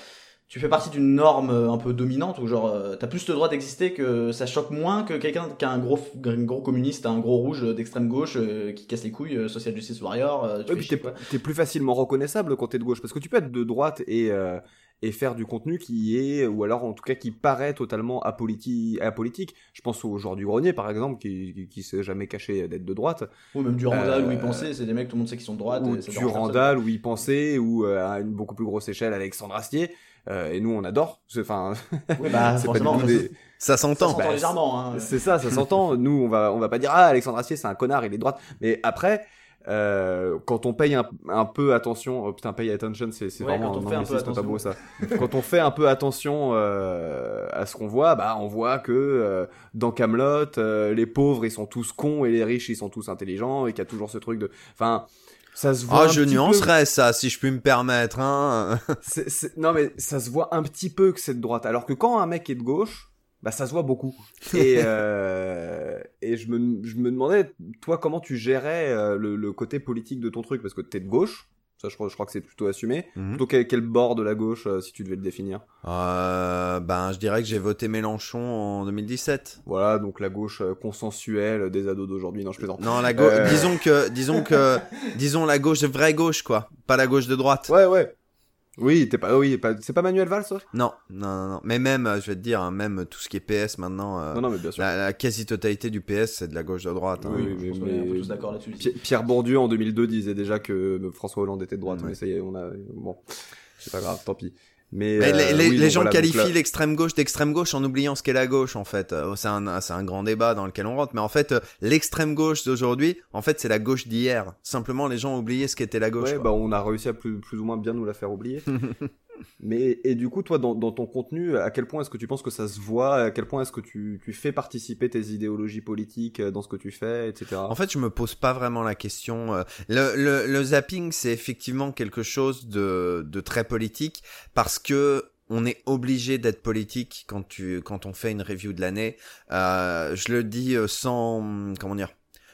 tu fais partie d'une norme euh, un peu dominante où genre euh, t'as plus le droit d'exister que ça choque moins que quelqu'un qui a un gros un gros communiste un gros rouge d'extrême gauche euh, qui casse les couilles social justice warrior tu chier, t'es, plus facilement reconnaissable quand t'es de gauche parce que tu peux être de droite et euh, et faire du contenu qui est ou alors en tout cas qui paraît totalement apoliti- apolitique. Je pense au genre du grenier par exemple qui qui, qui s'est jamais caché d'être de droite ou même du Randall Euh, où ils pensaient c'est des mecs tout le monde sait qu'ils sont de droite ou et ça du dérange personne. Randall où il pensait ou euh, à une beaucoup plus grosse échelle Alexandre Astier euh, et nous on adore. Enfin oui bah des- Ça s'entend. Bah, légèrement hein. C'est ça, ça s'entend. Nous, on va, on va pas dire ah Alexandre Astier c'est un connard, il est de droite. Mais après, euh, quand on paye un, un peu attention, oh, putain pay attention, c'est Ouais, vraiment quand on un fait un peu anglicisme pas attention. beau ça. quand on fait un peu attention euh, à ce qu'on voit, bah on voit que euh, dans Camelot, les pauvres ils sont tous cons et les riches ils sont tous intelligents et qu'il y a toujours ce truc de, enfin. Ça se voit Ah, un je petit peu- nuancerais ça, si je puis me permettre. Hein. Non mais ça se voit un petit peu que c'est de droite. Alors que quand un mec est de gauche, bah ça se voit beaucoup. Et euh, et je me je me demandais toi comment tu gérais euh, le, le côté politique de ton truc? Parce que t'es de gauche. Ça je crois je crois que c'est plutôt assumé. Mhm. Plutôt quel, quel bord de la gauche euh, si tu devais le définir? Euh, ben, je dirais que j'ai voté Mélenchon en 2017. Voilà donc la gauche consensuelle des ados d'aujourd'hui. Non je plaisante. Non, la gauche. Disons que, disons que, disons la gauche, vraie gauche, quoi. Pas la gauche de droite. Ouais ouais. Oui t'es pas oui pas- c'est pas Manuel Valls ça Non, non, non, non. Mais même, euh, je vais te dire, hein, même tout ce qui est PS maintenant, euh, Non non mais bien sûr. la, la quasi-totalité du PS, c'est de la gauche de droite. hein. Oui, je mais- mais- tous d'accord là-dessus Pi- Pierre Bourdieu en 2002 disait déjà que François Hollande était de droite, Ouais. mais ça y est, on a bon, c'est pas grave, tant pis. Mais, Mais euh, les, les- oui, les donc gens voilà, qualifient l'extrême gauche d'extrême gauche en oubliant ce qu'est la gauche en fait. Euh, C'est un, c'est un grand débat dans lequel on rentre. Mais en fait, euh, l'extrême gauche d'aujourd'hui, en fait, c'est la gauche d'hier. Simplement, les gens ont oublié ce qu'était la gauche. ouais, quoi. bah on a réussi à plus, plus ou moins bien nous la faire oublier. mais et du coup, toi, dans, dans ton contenu, à quel point est-ce que tu penses que ça se voit? À quel point est-ce que tu, tu fais participer tes idéologies politiques euh, dans ce que tu fais, etc. En fait, je me pose pas vraiment la question. euh, Le, le, le zapping, c'est effectivement quelque chose de, de très politique parce que on est obligé d'être politique quand tu quand on fait une review de l'année. Euh, je le dis euh, sans comment dire,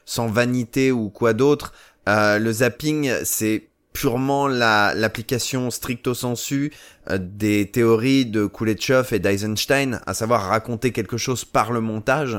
sans vanité ou quoi d'autre. Euh, le zapping, c'est purement la l'application stricto sensu euh, des théories de Kuleshov et d'Eisenstein, à savoir raconter quelque chose par le montage.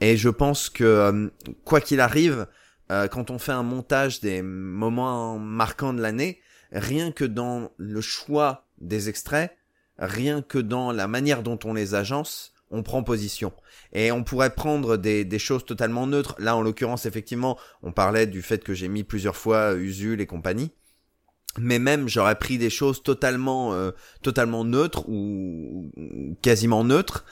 Et je pense que euh, quoi qu'il arrive, euh, quand on fait un montage des moments marquants de l'année, rien que dans le choix des extraits, rien que dans la manière dont on les agence, on prend position. Et on pourrait prendre des, des choses totalement neutres. Là, en l'occurrence, effectivement, on parlait du fait que j'ai mis plusieurs fois Usul et compagnie. Mais même, j'aurais pris des choses totalement, euh, totalement neutres ou quasiment neutres.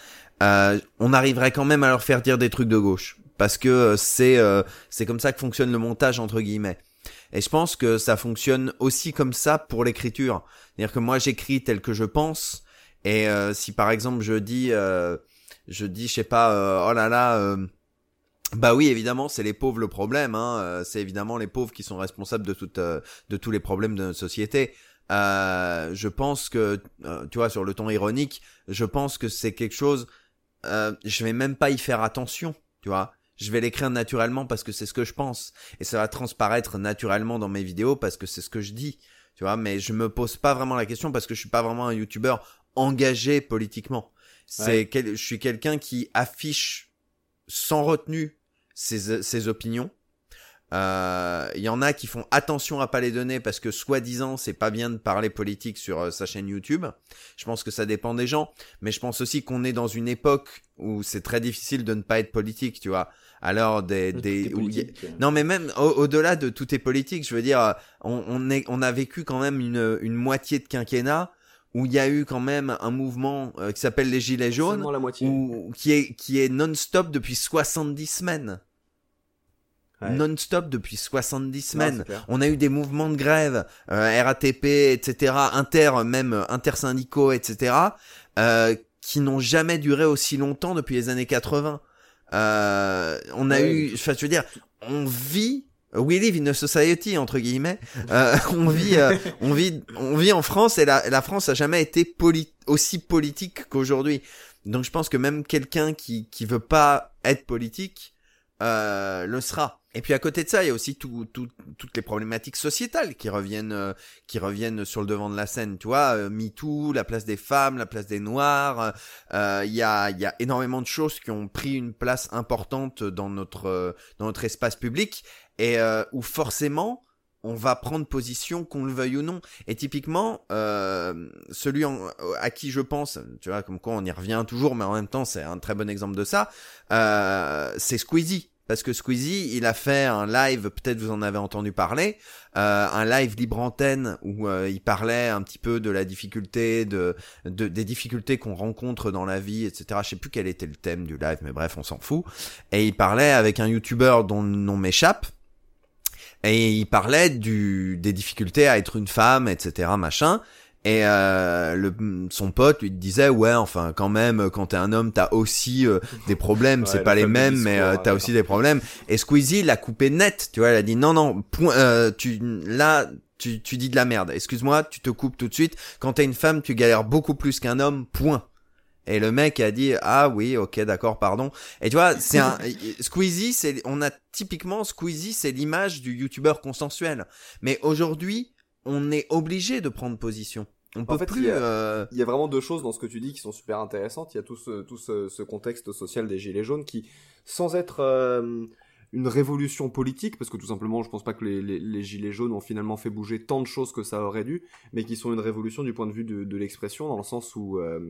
Euh, on arriverait quand même à leur faire dire des trucs de gauche parce que euh, c'est euh, c'est comme ça que fonctionne le montage entre guillemets. Et je pense que ça fonctionne aussi comme ça pour l'écriture. C'est-à-dire que moi j'écris tel que je pense et euh, si par exemple je dis euh, je dis je sais pas oh là là bah oui évidemment c'est les pauvres le problème hein, euh, c'est évidemment les pauvres qui sont responsables de toute euh, de tous les problèmes de notre société. Euh, je pense que euh, tu vois sur le ton ironique, je pense que c'est quelque chose euh, je vais même pas y faire attention, tu vois. Je vais l'écrire naturellement parce que c'est ce que je pense et ça va transparaître naturellement dans mes vidéos parce que c'est ce que je dis, tu vois. Mais je me pose pas vraiment la question parce que je suis pas vraiment un youtubeur engagé politiquement. C'est Ouais. quel- je suis quelqu'un qui affiche sans retenue ses, ses opinions. Euh, Il y en a qui font attention à pas les donner parce que soi-disant c'est pas bien de parler politique sur euh, sa chaîne YouTube. Je pense que ça dépend des gens, mais je pense aussi qu'on est dans une époque où c'est très difficile de ne pas être politique, tu vois. Alors des, des où politique. non mais même au- au-delà de tout est politique, je veux dire, euh, on, on, est, on a vécu quand même une, une moitié de quinquennat où il y a eu quand même un mouvement euh, qui s'appelle les Gilets jaunes, la moitié. où, qui est, qui est non-stop depuis 70 semaines. Ouais. Non-stop depuis 70 Non, semaines. On a eu des mouvements de grève, euh, RATP, etc., inter, même euh, intersyndicaux, etc., euh, qui n'ont jamais duré aussi longtemps depuis les années 80. Euh, on a Ouais, eu, enfin, je veux dire, on vit, we live in a society entre guillemets. Euh, on vit, euh, on vit, on vit en France et la, la France a jamais été poli- aussi politique qu'aujourd'hui. Donc je pense que même quelqu'un qui qui veut pas être politique euh, le sera. Et puis à côté de ça, il y a aussi tout, tout- toutes les problématiques sociétales qui reviennent, euh, qui reviennent sur le devant de la scène. Tu vois, euh, MeToo, la place des femmes, la place des Noirs. euh, Il y a, y a énormément de choses qui ont pris une place importante dans notre, euh, dans notre espace public et euh, où forcément on va prendre position qu'on le veuille ou non. Et typiquement, euh, celui en- à qui je pense, tu vois, comme quoi on y revient toujours, mais en même temps c'est un très bon exemple de ça, euh, c'est Squeezie. Parce que Squeezie, il a fait un live, peut-être vous en avez entendu parler, euh, un live libre antenne où euh, il parlait un petit peu de la difficulté, de, de des difficultés qu'on rencontre dans la vie, etc. Je sais plus quel était le thème du live, mais bref, on s'en fout. Et il parlait avec un YouTuber dont le nom m'échappe, et il parlait du des difficultés à être une femme, etc. Machin. Et euh, le, son pote lui disait ouais enfin quand même quand t'es un homme t'as aussi euh, des problèmes. Ouais, c'est pas les mêmes mais euh, t'as aussi des problèmes. Et Squeezie l'a coupé net tu vois. Elle a dit non non point euh, tu là tu, tu dis de la merde. Excuse-moi tu te coupes tout de suite. Quand t'es une femme tu galères beaucoup plus qu'un homme point. Et le mec a dit ah oui ok d'accord pardon. Et tu vois c'est un Squeezie c'est on a typiquement Squeezie c'est l'image du youtubeur consensuel. Mais aujourd'hui on est obligé de prendre position on peut fait, plus il y a- euh, Il y a vraiment deux choses dans ce que tu dis qui sont super intéressantes. Il y a tout ce, tout ce, ce contexte social des Gilets jaunes qui, sans être euh, une révolution politique, parce que tout simplement, je pense pas que les, les, les Gilets jaunes ont finalement fait bouger tant de choses que ça aurait dû, mais qui sont une révolution du point de vue de, de l'expression, dans le sens où, euh,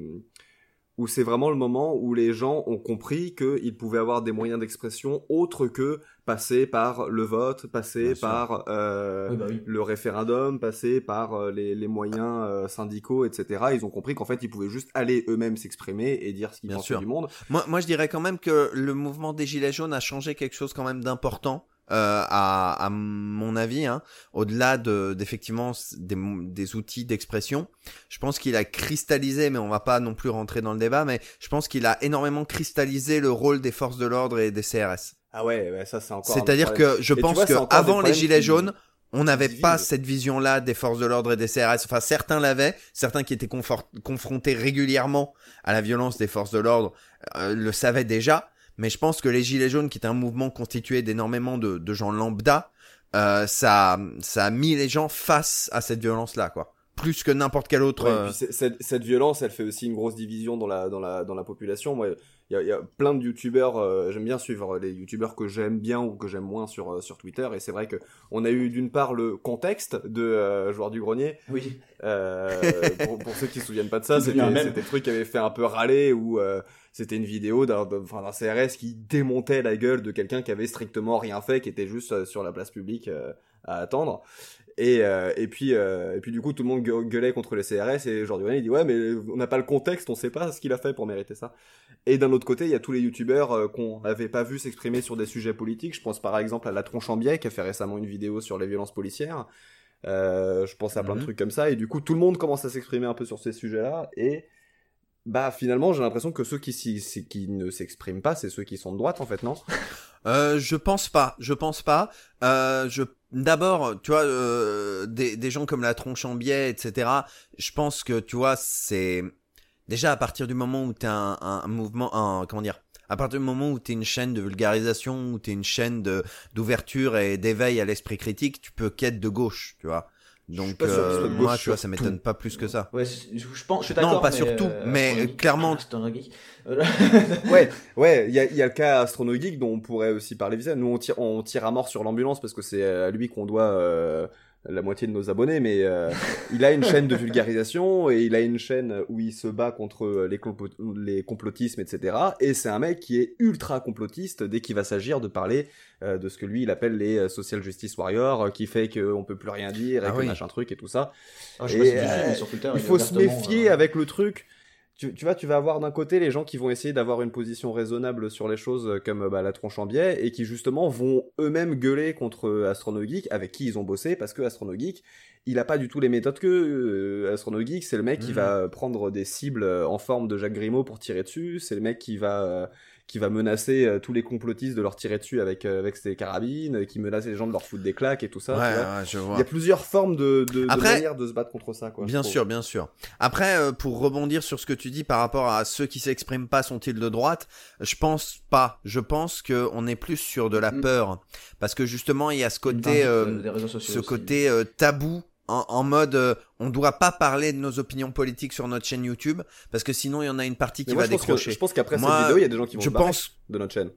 où c'est vraiment le moment où les gens ont compris qu'ils pouvaient avoir des moyens d'expression autres que passer par le vote, passer Bien par euh, Oui, bah oui. le référendum, passer par euh, les, les moyens euh, syndicaux, etc. Ils ont compris qu'en fait, ils pouvaient juste aller eux-mêmes s'exprimer et dire ce qu'ils pensaient du monde. Moi, moi, je dirais quand même que le mouvement des Gilets jaunes a changé quelque chose quand même d'important. Euh, à, à mon avis, hein, au-delà de d'effectivement des, des outils d'expression, je pense qu'il a cristallisé, mais on va pas non plus rentrer dans le débat, mais je pense qu'il a énormément cristallisé le rôle des forces de l'ordre et des CRS. Ah ouais, ouais, ça c'est encore. C'est-à-dire que je Et pense vois, que avant les Gilets qui- jaunes, on n'avait pas cette vision-là des forces de l'ordre et des CRS. Enfin, certains l'avaient, certains qui étaient confort- confrontés régulièrement à la violence des forces de l'ordre euh, le savaient déjà. Mais je pense que les Gilets jaunes, qui est un mouvement constitué d'énormément de, de gens lambda, euh, ça, ça a mis les gens face à cette violence-là, quoi. Plus que n'importe quel autre. Ouais, et euh, puis cette, cette violence, elle fait aussi une grosse division dans la, dans la, dans la population. Moi, il y a, il y a plein de youtubeurs, euh, j'aime bien suivre les youtubeurs que j'aime bien ou que j'aime moins sur, euh, sur Twitter. Et c'est vrai que on a eu d'une part le contexte de euh, Joueur du Grenier. Oui. Euh, pour, pour ceux qui se souviennent pas de ça, c'était c'était le truc qui avait fait un peu râler où euh, c'était une vidéo d'un enfin, CRS qui démontait la gueule de quelqu'un qui avait strictement rien fait, qui était juste euh, sur la place publique euh, à attendre. Et, euh, et puis euh, et puis du coup tout le monde gue- gueulait contre les CRS et Jordi René il dit ouais mais on n'a pas le contexte, on sait pas ce qu'il a fait pour mériter ça. Et d'un autre côté il y a tous les youtubeurs euh, qu'on n'avait pas vu s'exprimer sur des sujets politiques. Je pense par exemple à la tronche en biais qui a fait récemment une vidéo sur les violences policières. Euh, je pense à plein de Mhm. trucs comme ça et du coup tout le monde commence à s'exprimer un peu sur ces sujets-là et bah finalement j'ai l'impression que ceux qui, s'y- qui ne s'expriment pas c'est ceux qui sont de droite en fait non? Euh, je pense pas, je pense pas. Euh, je d'abord, tu vois, euh, des, gens comme la tronche en biais, etc. Je pense que tu vois, c'est déjà à partir du moment où t'es un, mouvement, un comment dire, à partir du moment où t'es une chaîne de vulgarisation, où t'es une chaîne d'ouverture et d'éveil à l'esprit critique, tu peux qu'être de gauche, tu vois. Donc euh, gauche moi, tu vois, ça m'étonne pas plus que ça. Ouais, je je pense, je suis d'accord. Non, pas mais, sur tout, euh, mais, euh, clairement- Geek. Euh, ouais, ouais, il y a, il y a le cas Astrono Geek dont on pourrait aussi parler vite. Nous, on tire, on tire à mort sur l'ambulance parce que c'est à lui qu'on doit euh, la moitié de nos abonnés, mais euh, il a une chaîne de vulgarisation et il a une chaîne où il se bat contre les, complo- les complotismes, etc. Et c'est un mec qui est ultra complotiste dès qu'il va s'agir de parler euh, de ce que lui il appelle les euh, social justice warriors, euh, qui fait qu'on peut plus rien dire et Ah que oui. machin truc et tout ça. ah, je sais pas Et, si tu suis, euh, mais sur Twitter, il faut se méfier euh, avec le truc. Tu, tu vois, tu vas avoir d'un côté les gens qui vont essayer d'avoir une position raisonnable sur les choses euh, comme euh, bah, la tronche en biais et qui justement vont eux-mêmes gueuler contre euh, Astrono Geek avec qui ils ont bossé parce que Astrono Geek il a pas du tout les méthodes que euh, Astrono Geek c'est le mec qui Mhm. va prendre des cibles euh, en forme de Jacques Grimaud pour tirer dessus c'est le mec qui va euh, qui va menacer euh, tous les complotistes de leur tirer dessus avec euh, avec ses carabines qui menace les gens de leur foutre des claques et tout ça ouais, tu vois. ouais, je il y a plusieurs formes de, de, de manières de se battre contre ça quoi je Bien sûr, bien sûr. Après, euh, pour rebondir sur ce que tu dis par rapport à ceux qui s'expriment pas sont-ils de droite, je pense pas. Je pense que on est plus sur de la Mm. peur, parce que justement il y a ce côté, euh, euh, des réseaux sociaux ce aussi. côté euh, tabou. En, en mode, euh, on doit pas parler de nos opinions politiques sur notre chaîne YouTube parce que sinon il y en a une partie qui moi, va je pense que- décrocher. je pense qu'après Moi, cette vidéo, il y a des gens qui vont je se barrer pense de notre chaîne.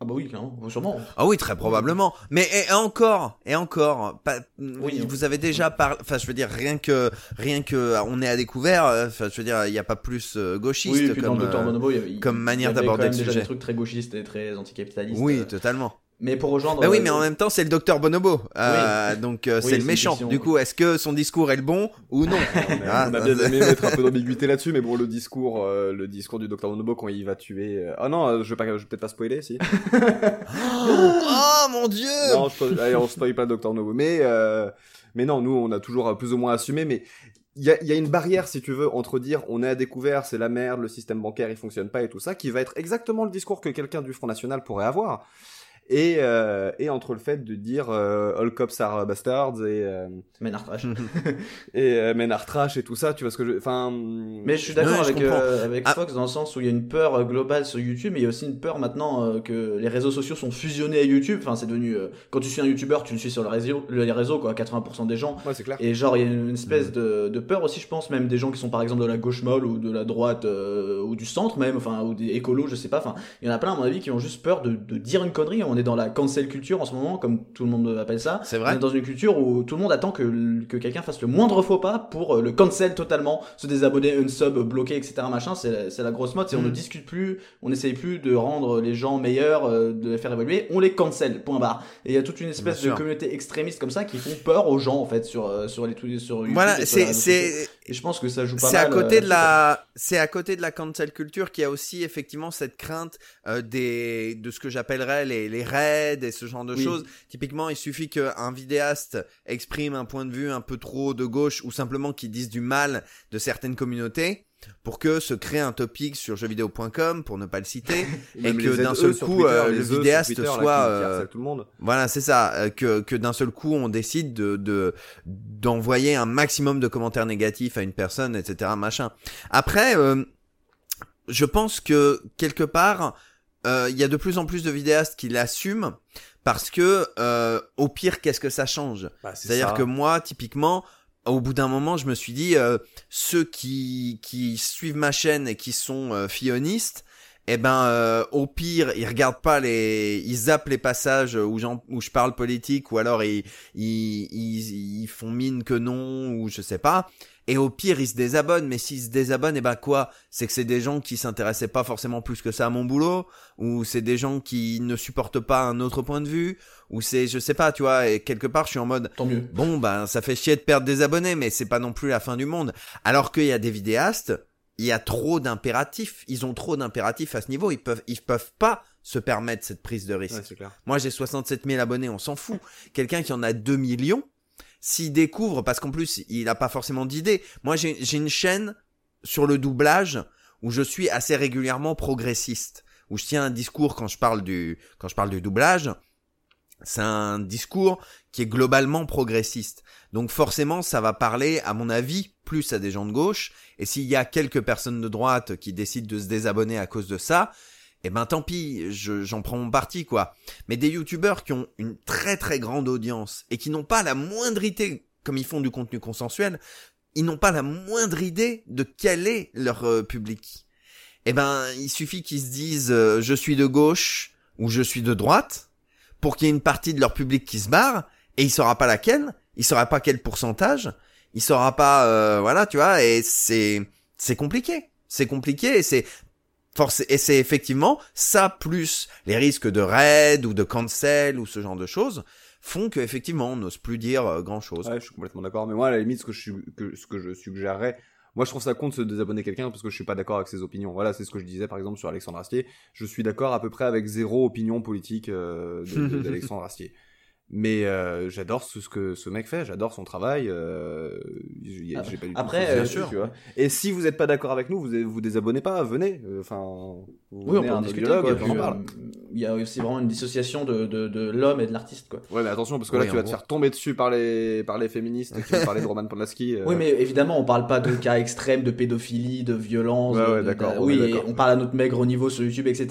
Ah bah oui, clairement, sûrement. Ah oui, très probablement. Mais et, encore, et encore, pas, Oui, hein. vous avez déjà parlé. Enfin, je veux dire, rien que, rien que, on est à découvert. euh, Enfin, je veux dire, il n'y a pas plus euh, gauchiste Oui, comme. le Dr euh, Bonobo, il y avait, comme manière d'aborder quand même le déjà sujet. des trucs très gauchistes et très anticapitalistes. oui, euh. totalement. Mais pour rejoindre. Bah oui, euh, mais en même temps, c'est le docteur Bonobo. Euh, Donc, euh, Oui, c'est le méchant. question, Du coup, est-ce que son discours est le bon ou non? Ah, on a bien aimé mettre un peu d'ambiguïté là-dessus, mais bon, le discours, euh, le discours du docteur Bonobo quand il va tuer. euh, Ah non, euh, je vais pas, je vais peut-être pas spoiler, si. Oh mon dieu non, je, spoil- allez, on spoil pas le docteur Bonobo, mais euh, mais non, nous, on a toujours plus ou moins assumé, mais. Il y a, il y a une barrière, si tu veux, entre dire on est à découvert, c'est la merde, le système bancaire il fonctionne pas et tout ça, qui va être exactement le discours que quelqu'un du Front National pourrait avoir, et, euh, et entre le fait de dire euh, all cops are bastards et, euh, Ménard Trash. et euh, Men are trash et tout ça, tu vois ce que je. Enfin. Mais je suis d'accord Ouais, avec, euh, avec Ah. Fox dans le sens où il y a une peur euh, globale sur YouTube, mais il y a aussi une peur maintenant euh, que les réseaux sociaux sont fusionnés à YouTube. Enfin, c'est devenu. euh, quand tu suis un YouTuber, tu le suis sur le réseau, les réseaux, quoi, 80% des gens. Ouais, c'est clair. Et genre, il y a une espèce de, de peur aussi, je pense, même des gens qui sont par exemple de la gauche molle ou de la droite euh, ou du centre même, enfin, ou des écolos, je sais pas. Enfin, il y en a plein, à mon avis, qui ont juste peur de, de dire une connerie. On est dans la cancel culture en ce moment, comme tout le monde appelle ça. C'est On vrai est dans une culture où tout le monde attend que, que quelqu'un fasse le moindre faux pas pour euh, le cancel totalement, se désabonner, une sub, bloquer, etc. Machin, c'est la, c'est la grosse mode. C'est on Mm. ne discute plus, on n'essaye plus de rendre les gens meilleurs, euh, de les faire évoluer, on les cancel. Point barre. Et il y a toute une espèce de communauté extrémiste comme ça qui font peur aux gens en fait sur euh, sur les tweets- sur YouTube. Voilà, c'est, c'est, Et je pense que ça joue pas C'est à mal, côté euh, de la, c'est à côté de la cancel culture qu'il y a aussi effectivement cette crainte des, de ce que j'appellerais les, les raids et ce genre de Oui. choses. Typiquement, il suffit qu'un vidéaste exprime un point de vue un peu trop de gauche ou simplement qu'il dise du mal de certaines communautés pour que se crée un topic sur jeuxvideo.com pour ne pas le citer et que les d'un ZE seul coup Twitter, euh, les le E vidéaste Twitter, soit euh, harcèlent tout le monde. voilà, c'est ça. euh, que que d'un seul coup, on décide de de d'envoyer un maximum de commentaires négatifs à une personne, etc. Machin. Après, je pense que quelque part, il y a de plus en plus de vidéastes qui l'assument parce que euh, au pire, qu'est-ce que ça change? Bah, c'est C'est-à-dire que moi, typiquement. Au bout d'un moment, je me suis dit, euh, ceux qui, qui suivent ma chaîne et qui sont euh, fillonistes, eh ben, euh, au pire, ils regardent pas les, ils zappent les passages où, j'en- où je parle politique, ou alors ils, ils, ils, ils font mine que non, ou je sais pas. Et au pire, ils se désabonnent. Mais s'ils se désabonnent, eh ben quoi? C'est que c'est des gens qui s'intéressaient pas forcément plus que ça à mon boulot, ou c'est des gens qui ne supportent pas un autre point de vue, ou c'est, je sais pas, tu vois? Et quelque part, je suis en mode, Tant mieux. Bon, ben, ça fait chier de perdre des abonnés, mais c'est pas non plus la fin du monde. Alors qu'il y a des vidéastes, il y a trop d'impératifs. Ils ont trop d'impératifs à ce niveau. Ils peuvent, ils peuvent pas se permettre cette prise de risque. Ouais, c'est clair. Moi, j'ai 67 000 abonnés, on s'en fout. Quelqu'un qui en a 2 millions, s'il découvre, parce qu'en plus, il a pas forcément d'idée. Moi, j'ai une chaîne sur le doublage où je suis assez régulièrement progressiste, où je tiens un discours quand je parle du, quand je parle du doublage. C'est un discours qui est globalement progressiste. Donc forcément, ça va parler, à mon avis, plus à des gens de gauche. Et s'il y a quelques personnes de droite qui décident de se désabonner à cause de ça, eh ben tant pis, je- j'en prends mon parti, quoi. Mais des youtubeurs qui ont une très très grande audience et qui n'ont pas la moindre idée, comme ils font du contenu consensuel, ils n'ont pas la moindre idée de quel est leur euh, public. Eh ben, il suffit qu'ils se disent euh, je suis de gauche ou je suis de droite pour qu'il y ait une partie de leur public qui se barre et il saura pas laquelle, il saura pas quel pourcentage, il saura pas euh, voilà, tu vois et c'est c'est compliqué. C'est compliqué c'est force et c'est effectivement ça plus les risques de raid ou de cancel ou ce genre de choses font que effectivement on n'ose plus dire euh, grand chose. Ouais, je suis complètement d'accord. Mais moi, à la limite, ce que je, que, ce que je suggérerais, moi, je trouve ça con de se désabonner quelqu'un parce que je suis pas d'accord avec ses opinions. Voilà, c'est ce que je disais par exemple sur Alexandre Astier. Je suis d'accord à peu près avec zéro opinion politique euh, d'Alexandre Astier. Mais euh, j'adore ce, ce que ce mec fait, j'adore son travail. Euh, j'ai j'ai pas du tout Après, euh, là-dessus, sûr. tu vois. Et si vous êtes pas d'accord avec nous, vous vous désabonnez pas, venez. Enfin, Oui, on peut en discuter. euh, Il y a aussi vraiment une dissociation de, de, de l'homme et de l'artiste, quoi. Ouais, mais attention parce que Oui, là, tu vas te faire tomber dessus par les par les féministes qui vont parler de Roman Polanski. euh. Oui, mais évidemment, on parle pas de cas extrêmes de pédophilie, de violence. Ouais, d'accord, oui, on parle à notre maigre niveau sur YouTube, etc.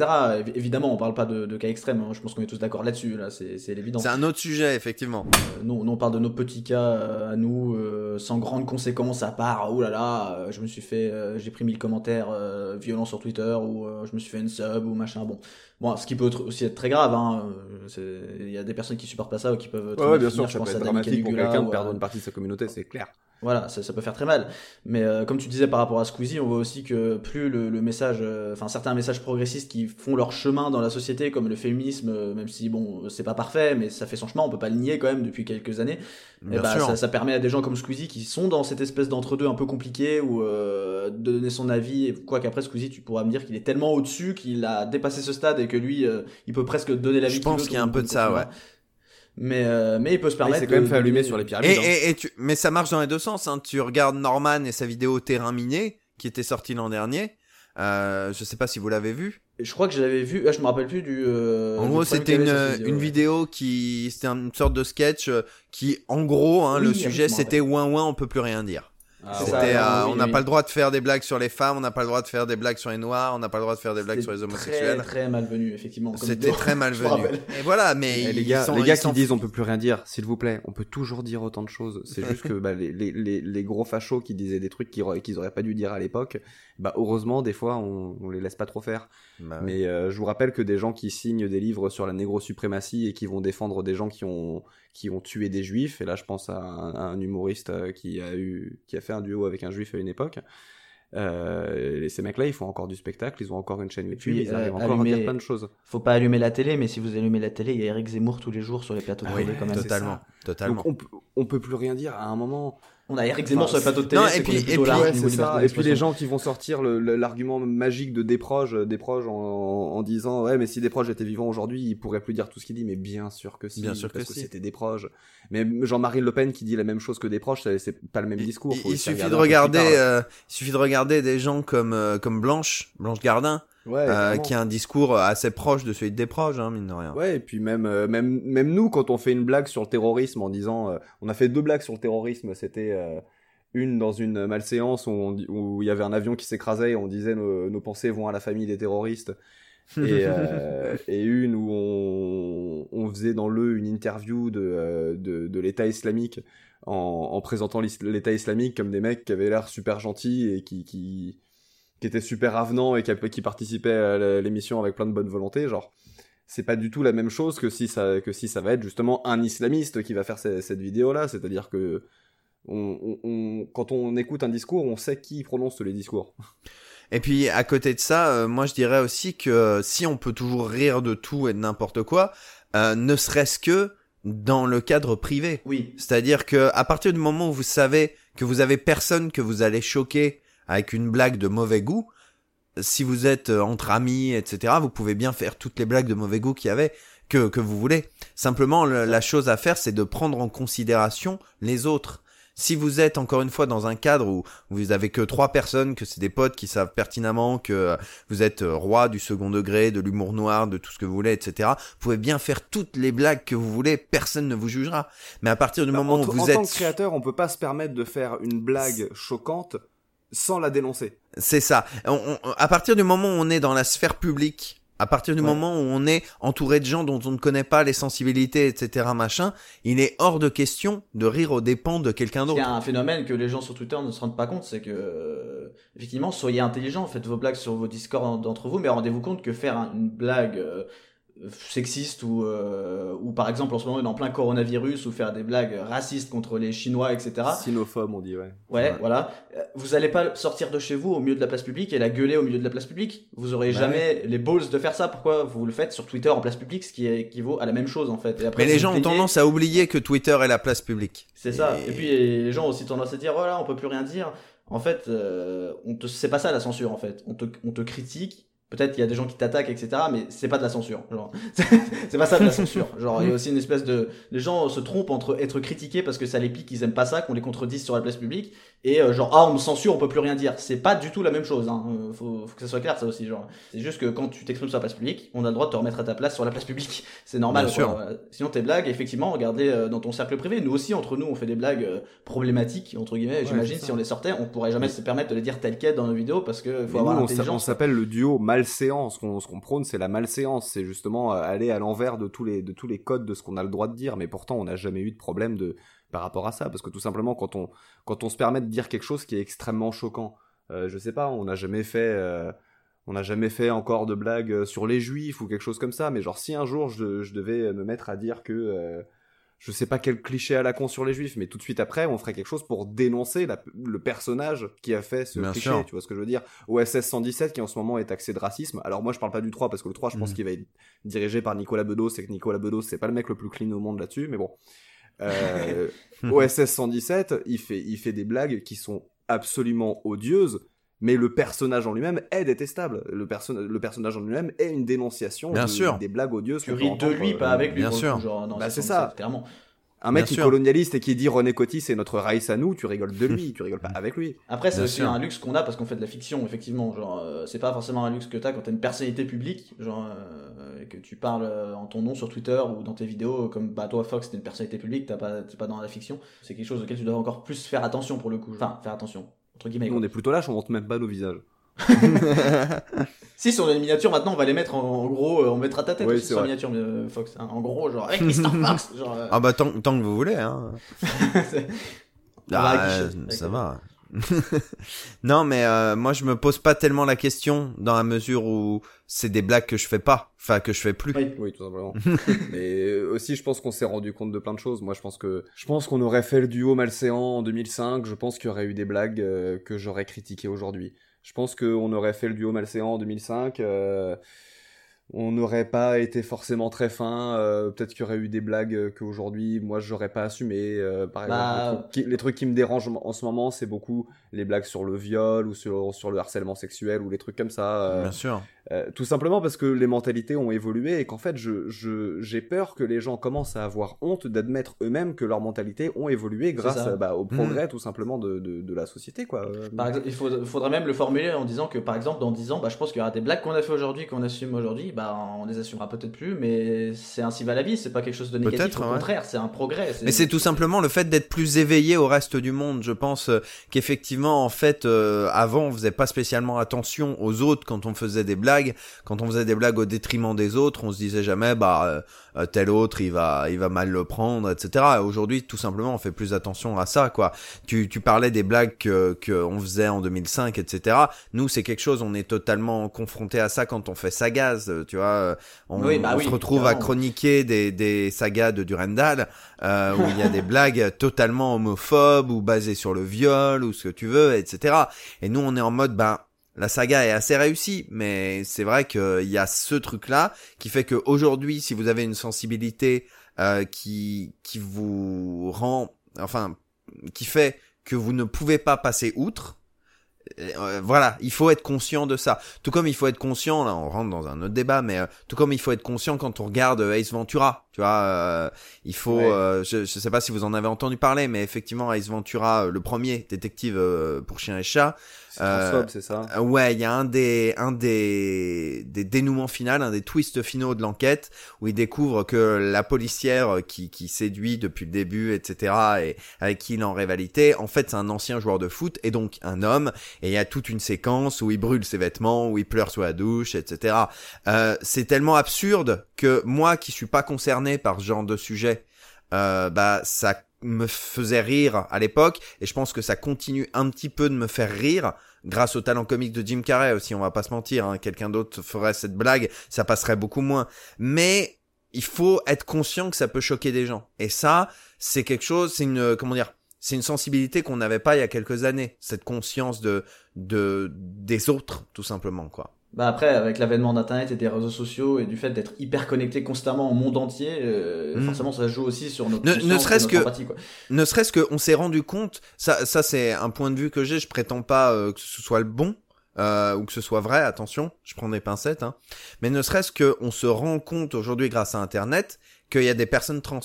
Évi- Évidemment, on parle pas de, de cas extrêmes. hein. Je pense qu'on est tous d'accord là-dessus. Là, c'est c'est l'évident. C'est un autre sujet effectivement. Euh, nous, nous, on parle de nos petits cas euh, à nous, euh, sans grandes conséquences à part. Oh là là, je me suis fait, euh, j'ai pris 1000 commentaires euh, violents sur Twitter ou euh, je me suis fait une sub ou machin. Bon, bon, ce qui peut aussi être très grave. hein, c'est- Il y a des personnes qui supportent pas ça ou qui peuvent. très Ouais, ouais, bien finir. sûr, Je ça pense peut être dramatique pour quelqu'un de perdre une partie de sa communauté, c'est clair. Voilà, ça, ça peut faire très mal. Mais euh, comme tu disais par rapport à Squeezie, on voit aussi que plus le, le message, euh, enfin certains messages progressistes qui font leur chemin dans la société, comme le féminisme, euh, même si bon, c'est pas parfait, mais ça fait son chemin, on peut pas le nier quand même depuis quelques années. Et Bien bah, sûr. ça, ça permet à des gens comme Squeezie qui sont dans cette espèce d'entre-deux un peu compliqué où euh, de donner son avis. Et quoi qu'après Squeezie, tu pourras me dire qu'il est tellement au-dessus qu'il a dépassé ce stade et que lui, euh, il peut presque donner l'avis Je qu'il pense qu'il y a un peu de ça, confinement. Mais, euh, mais il peut se Il permettre. s'est quand même de- fait allumer de- sur les Et, pyramides. hein. et, et tu... Mais ça marche dans les deux sens. Hein. Tu regardes Norman et sa vidéo Terrain miné, qui était sortie l'an dernier. Euh, je sais pas si vous l'avez vu. Je crois que je l'avais vu. Ah, je me rappelle plus du. euh, en gros, c'était une, cette une ouais. vidéo qui, c'était une sorte de sketch euh, qui, en gros, hein, Oui, le sujet, c'était ouin ouin, on peut plus rien dire. Ah, C'était, euh, oui, on n'a oui. pas le droit de faire des blagues sur les femmes, on n'a pas le droit de faire des blagues sur les noirs, on n'a pas le droit de faire des blagues sur les C'était homosexuels. Très, très malvenu, effectivement. C'était très malvenu. Et voilà, mais Eh, les ils gars, sont- les gars ils qui sont- disent on peut plus rien dire, s'il vous plaît, on peut toujours dire autant de choses. C'est juste que bah, les, les, les, les gros fachos qui disaient des trucs qu'ils auraient, qu'ils auraient pas dû dire à l'époque, bah heureusement des fois on, on les laisse pas trop faire. Bah. Mais euh, je vous rappelle que des gens qui signent des livres sur la négro-suprématie et qui vont défendre des gens qui ont qui ont tué des juifs, et là je pense à un, à un humoriste euh, qui a eu qui a fait un duo avec un juif à une époque. Euh, et ces mecs-là, ils font encore du spectacle, ils ont encore une chaîne YouTube, puis, ils arrivent euh, encore à dire plein de choses. Faut pas allumer la télé, mais si vous allumez la télé, il y a Eric Zemmour tous les jours sur les plateaux de Ah quand même. c'est Totalement, totalement. Donc on, on peut plus rien dire à un moment. On a Eric Zemmour Enfin, sur les plateaux de télé. non, et puis- et Ouais, ça. Et puis les gens qui vont sortir le- le- l'argument magique de Desproges, euh, Desproges en, en disant ouais mais si Desproges était vivant aujourd'hui, il pourrait plus dire tout ce qu'il dit. Mais bien sûr que si, Bien sûr que parce que, si. c'était Desproges. Mais Jean-Marie Le Pen qui dit la même chose que Desproges, c'est- c'est pas le même Il- discours. Il, suffit de regarder, euh, il suffit de regarder des gens comme euh, comme Blanche, Blanche Gardin, ouais, euh, qui a un discours assez proche de celui de Desproges, hein, mine de rien. Ouais, et puis même, euh, même, même nous, quand on fait une blague sur le terrorisme en disant, euh, on a fait deux blagues sur le terrorisme, c'était euh, une dans une malséance où, on où il y avait un avion qui s'écrasait et on disait nos, nos pensées vont à la famille des terroristes, et, euh, et une où on, on faisait dans le une interview de, euh, de, de l'État islamique en, en présentant l'État islamique comme des mecs qui avaient l'air super gentils et qui, qui, qui étaient super avenants et qui, qui participaient à l'émission avec plein de bonne volonté, genre c'est pas du tout la même chose que si ça que si ça va être justement un islamiste qui va faire ce- cette vidéo là c'est à dire que on, on- on- quand on écoute un discours on sait qui prononce les discours Et puis à côté de ça, euh, moi je dirais aussi que euh, si on peut toujours rire de tout et de n'importe quoi, euh, ne serait-ce que dans le cadre privé. Oui. C'est-à-dire que à partir du moment où vous savez que vous avez personne que vous allez choquer avec une blague de mauvais goût, si vous êtes euh, entre amis, etc., vous pouvez bien faire toutes les blagues de mauvais goût qu'il y avait que que vous voulez. Simplement, le- la chose à faire, c'est de prendre en considération les autres. Si vous êtes encore une fois dans un cadre où vous avez que trois personnes, que c'est des potes qui savent pertinemment que euh, vous êtes euh, roi du second degré, de l'humour noir, de tout ce que vous voulez, etc. Vous pouvez bien faire toutes les blagues que vous voulez, personne ne vous jugera. Mais à partir du Bah, moment en, où vous en êtes tant que créateur on peut pas se permettre de faire une blague choquante sans la dénoncer C'est ça. On- on- à partir du moment où on est dans la sphère publique À partir du Ouais. moment où on est entouré de gens dont on ne connaît pas les sensibilités, etc., machin, il est hors de question de rire aux dépens de quelqu'un Il y d'autre. a un phénomène que les gens sur Twitter ne se rendent pas compte, c'est que, euh, effectivement, soyez intelligents, faites vos blagues sur vos discords d'entre vous, mais rendez-vous compte que faire un- une blague euh, sexiste ou, euh, ou par exemple en ce moment on est en plein coronavirus ou faire des blagues racistes contre les Chinois, etc. Sinophobe, on dit, ouais. Ouais, Ouais. voilà. Euh, Vous allez pas sortir de chez vous au milieu de la place publique et la gueuler au milieu de la place publique. Vous aurez Bah jamais les balls de faire ça. Pourquoi vous le faites sur Twitter en place publique, ce qui équivaut à la même chose en fait. Et après, Mais les gens ont tendance à oublier que Twitter est la place publique. c'est ça. Et- puis les gens ont aussi tendance à dire voilà, on peut plus rien dire. En fait, euh, on te, c'est pas ça la censure en fait. On te, on te critique. Peut-être qu'il y a des gens qui t'attaquent, etc. Mais c'est pas de la censure. Genre, c'est pas ça de la censure. Genre, il y a aussi une espèce de, les gens se trompent entre être critiqués parce que ça les pique, ils aiment pas ça, qu'on les contredise sur la place publique, et euh, genre ah on me censure, on peut plus rien dire. C'est pas du tout la même chose. Hein. Euh, Faut, faut que ça soit clair ça aussi. Genre, c'est juste que quand tu t'exprimes sur la place publique, on a le droit de te remettre à ta place sur la place publique. C'est normal. Bien sûr. Voilà. Sinon tes blagues, effectivement, regardez euh, dans ton cercle privé. Nous aussi entre nous, on fait des blagues euh, problématiques entre guillemets. J'imagine si on les sortait, on pourrait jamais se permettre de les dire telles quelles dans nos vidéos parce que faut Mais nous, avoir on s'appelle le duo malséance. Ce qu'on ce qu'on prône, c'est la malséance. C'est justement euh, aller à l'envers de tous les de tous les codes de ce qu'on a le droit de dire. Mais pourtant, on n'a jamais eu de problème de par rapport à ça, parce que tout simplement, quand on quand on se permet de dire quelque chose qui est extrêmement choquant, euh, je sais pas, on n'a jamais fait. euh, on n'a jamais fait encore de blagues euh, sur les juifs ou quelque chose comme ça, mais genre si un jour je, je devais me mettre à dire que euh, je sais pas quel cliché à la con sur les juifs, mais tout de suite après, on ferait quelque chose pour dénoncer la- le personnage qui a fait ce Bien cliché, sûr. tu vois ce que je veux dire? OSS 117 qui en ce moment est taxé de racisme. Alors moi je parle pas du 3 parce que le 3 je pense Mhm. qu'il va être dirigé par Nicolas Bedos, c'est que Nicolas Bedos c'est pas le mec le plus clean au monde là-dessus, mais bon. Euh, OSS 117, il fait, il fait des blagues qui sont absolument odieuses, mais le personnage en lui-même est détestable. Le, perso le personnage en lui-même est une dénonciation Bien de- sûr. des blagues odieuses. Tu ris de lui, euh, pas avec lui. bien sûr. Bah, c'est 77, ça. Clairement. Un mec Bien qui sûr. colonialiste et qui dit René Coty c'est notre Rice à nous, tu rigoles de lui, tu rigoles pas avec lui. Après, c'est aussi sûr. un luxe qu'on a parce qu'on fait de la fiction, effectivement. Genre, euh, c'est pas forcément un luxe que t'as quand t'es une personnalité publique, genre, euh, que tu parles euh, en ton nom sur Twitter ou dans tes vidéos, comme bah toi Fox, t'es une personnalité publique, t'as pas, t'es pas dans la fiction. C'est quelque chose auquel tu dois encore plus faire attention pour le coup. Enfin, faire attention entre guillemets. Nous on est plutôt lâches, on montre même pas nos visages. Si sur les miniatures maintenant, on va les mettre en, en gros, euh, on mettra ta tête Oui, aussi c'est sur la vrai. miniature euh, Fox. hein. En gros, genre avec Mr Fox. Genre, euh, Ah bah tant, tant que vous voulez, hein. Ah, euh, ça va. non, mais euh, moi je me pose pas tellement la question dans la mesure où c'est des blagues que je fais pas, enfin que je fais plus. Oui. Oui, tout simplement. Mais aussi, je pense qu'on s'est rendu compte de plein de choses. Moi, je pense que je pense qu'on aurait fait le duo Malséant en 2005. Je pense qu'il y aurait eu des blagues euh, que j'aurais critiquées aujourd'hui. Je pense qu'on aurait fait le duo Malséant en 2005. euh, on n'aurait pas été forcément très fin. euh, Peut-être qu'il y aurait eu des blagues euh, qu'aujourd'hui, moi, j'aurais pas assumé. euh, par exemple, Bah, les, trucs qui, les trucs qui me dérangent en ce moment, c'est beaucoup les blagues sur le viol ou sur, sur le harcèlement sexuel ou les trucs comme ça. euh, Bien sûr. euh, tout simplement parce que les mentalités ont évolué et qu'en fait, je, je, j'ai peur que les gens commencent à avoir honte d'admettre eux-mêmes que leurs mentalités ont évolué grâce à, bah, au progrès tout simplement de, de, de la société. Quoi. Par exemple, il faudrait même le formuler en disant que, par exemple, dans 10 ans, bah, je pense qu'il y aura des blagues qu'on a fait aujourd'hui, qu'on assume aujourd'hui, bah, on les assumera peut-être plus, mais c'est ainsi va la vie, c'est pas quelque chose de négatif, au ouais. contraire, c'est un progrès. Mais c'est tout simplement le fait d'être plus éveillé au reste du monde. Je pense euh, qu'effectivement, en fait, euh, avant, on faisait pas spécialement attention aux autres quand on faisait des blagues. Quand on faisait des blagues au détriment des autres, on se disait jamais, bah, euh, euh, tel autre, il va, il va mal le prendre, etc. Et Aujourd'hui, tout simplement, on fait plus attention à ça, quoi. Tu, tu parlais des blagues que, que on faisait en 2005, etc. Nous, c'est quelque chose, on est totalement confronté à ça quand on fait Sagaz, euh, tu vois. On, Oui, bah on oui, se retrouve à chroniquer des, des sagas de Durendal euh, où il y a des blagues totalement homophobes ou basées sur le viol ou ce que tu veux, etc. Et nous, on est en mode, ben, la saga est assez réussie, mais c'est vrai qu'il y a ce truc-là qui fait que aujourd'hui, si vous avez une sensibilité euh, qui qui vous rend, enfin, qui fait que vous ne pouvez pas passer outre. Euh, voilà, il faut être conscient de ça. Tout comme il faut être conscient, là on rentre dans un autre débat, mais euh, tout comme il faut être conscient quand on regarde euh, Ace Ventura, Tu vois, euh, il faut. Ouais. euh, je, je sais pas si vous en avez entendu parler, mais effectivement, Ace Ventura, le premier détective euh, pour chiens et C'est Euh, transphobe, c'est ça euh, ouais, il y a un des un des des dénouements finaux, un des twists finaux de l'enquête où il découvre que la policière qui qui séduit depuis le début, etc. et avec qui il est en rivalité, en fait, c'est un ancien joueur de foot et donc un homme. Et il y a toute une séquence où il brûle ses vêtements, où il pleure sous la douche, etc. Euh, c'est tellement absurde que moi, qui suis pas concerné par ce genre de sujet, euh, bah ça me faisait rire à l'époque et je pense que ça continue un petit peu de me faire rire grâce au talent comique de Jim Carrey aussi on va pas se mentir hein. quelqu'un d'autre ferait cette blague ça passerait beaucoup moins. Mais il faut être conscient que ça peut choquer des gens. Et ça c'est quelque chose c'est une comment dire c'est une sensibilité qu'on n'avait pas il y a quelques années. Cette conscience de de des autres tout simplement quoi Bah après, avec l'avènement d'Internet et des réseaux sociaux et du fait d'être hyper connecté constamment au monde entier, euh, Mm. forcément ça joue aussi sur notre Ne- ne serait-ce notre que- empathie, quoi. ne serait-ce qu'on s'est rendu compte, ça, ça c'est un point de vue que j'ai, je prétends pas euh, que ce soit le bon, euh, ou que ce soit vrai, attention, je prends des pincettes, hein. mais ne serait-ce qu'on se rend compte aujourd'hui grâce à Internet qu'il y a des personnes trans.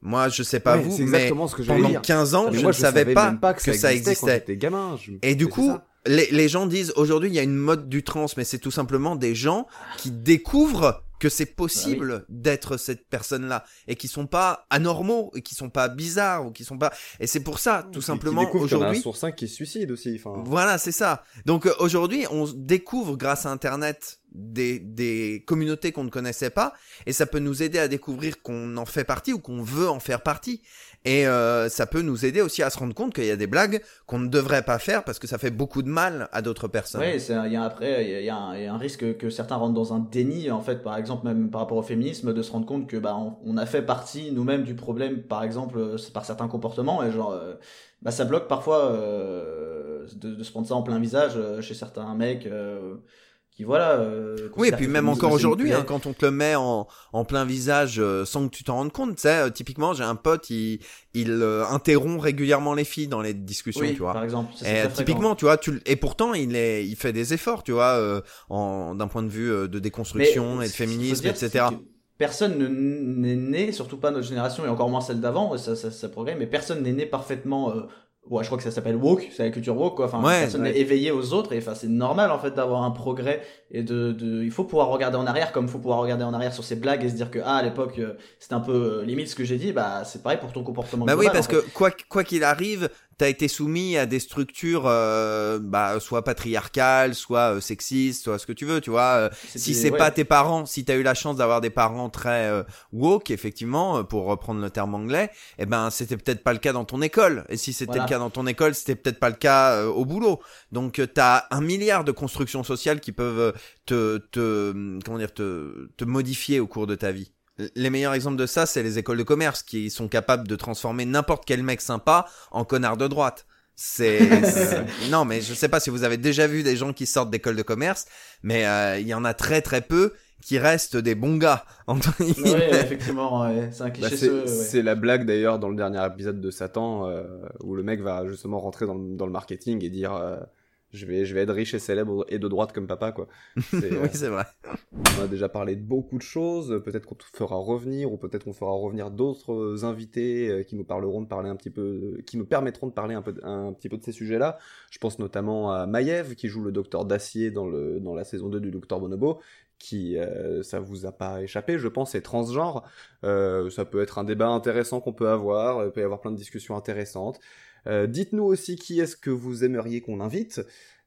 Moi, je sais pas vous, mais ce que pendant dire. 15 ans, Mais je moi, ne savais pas, que, ça existait. quand j'étais gamin. Je- Et du coup, ça. Les, les gens disent aujourd'hui il y a une mode du trans, mais c'est tout simplement des gens qui découvrent que c'est possible d'être cette personne-là et qui sont pas anormaux et qui sont pas bizarres ou qui sont pas. Et c'est pour ça, tout simplement, un aujourd'hui. sur 5 qui se suicide aussi. Enfin, Voilà, c'est ça. Donc euh, aujourd'hui, on découvre grâce à Internet des, des communautés qu'on ne connaissait pas, et ça peut nous aider à découvrir qu'on en fait partie ou qu'on veut en faire partie. Et euh, ça peut nous aider aussi à se rendre compte qu'il y a des blagues qu'on ne devrait pas faire parce que ça fait beaucoup de mal à d'autres personnes. Oui, il y a après il y y, a un- risque que certains rentrent dans un déni en fait, par exemple même par rapport au féminisme, de se rendre compte que bah on, a fait partie nous-mêmes du problème, par exemple euh, par certains comportements et genre euh, bah ça bloque parfois euh, de, de se prendre ça en plein visage euh, chez certains mecs qui voilà. euh, Oui, et puis même encore aujourd'hui, hein, quand on te le met en, en plein visage euh, sans que tu t'en rendes compte, tu sais, euh, typiquement, j'ai un pote, il, il interrompt régulièrement les filles dans les discussions, oui, tu vois. par exemple. ça, Et typiquement, tu vois, tu, et pourtant, il est, il fait des efforts, tu vois, en, d'un point de vue de déconstruction Mais et de féminisme, dire, etc. Personne ne- n'est né, surtout pas notre génération et encore moins celle d'avant, ça, ça, ça progresse, mais personne n'est né parfaitement. Ouais, je crois que ça s'appelle woke, c'est la culture woke, quoi. Enfin, Ouais, personne ouais. n'est éveillé aux autres et enfin, c'est normal en fait d'avoir un progrès et de, de, il faut pouvoir regarder en arrière comme il faut pouvoir regarder en arrière sur ses blagues et se dire que ah à l'époque euh, c'était un peu euh, limite ce que j'ai dit, bah c'est pareil pour ton comportement. Bah oui, parce en fait. que quoi quoi qu'il arrive, t'as été soumis à des structures, euh, bah, soit patriarcales, soit euh, sexistes, soit ce que tu veux, tu vois. euh, si c'est ouais. pas tes parents, si t'as eu la chance d'avoir des parents très euh, woke, effectivement, euh, pour reprendre le terme anglais, eh ben c'était peut-être pas le cas dans ton école. Et si c'était Voilà. le cas dans ton école, c'était peut-être pas le cas au boulot. Donc t'as un milliard de constructions sociales qui peuvent te, te comment dire te, te modifier au cours de ta vie. Les meilleurs exemples de ça, c'est les écoles de commerce qui sont capables de transformer n'importe quel mec sympa en connard de droite. C'est non, mais je sais pas si vous avez déjà vu des gens qui sortent d'école de commerce, mais euh, il y en a très très peu qui restent des bons gars. Ouais, guillemets. effectivement, ouais, c'est un Bah, cliché. c'est ce- ouais. c'est la blague d'ailleurs dans le dernier épisode de Satan euh, où le mec va justement rentrer dans le, dans le marketing et dire euh, je vais je vais être riche et célèbre et de droite comme papa quoi. C'est, euh, oui, c'est vrai. on a déjà parlé de beaucoup de choses. Peut-être qu'on te fera revenir ou peut-être qu'on fera revenir d'autres invités euh, qui nous parleront de parler un petit peu, qui nous permettront de parler un peu un petit peu de ces sujets-là. Je pense notamment à Maiev qui joue le docteur Dacier dans le dans la saison 2 du docteur Bonobo qui, euh, ça vous a pas échappé, je pense, est transgenre. Euh, ça peut être un débat intéressant qu'on peut avoir, il peut y avoir plein de discussions intéressantes. Euh, Dites-nous aussi qui est-ce que vous aimeriez qu'on invite,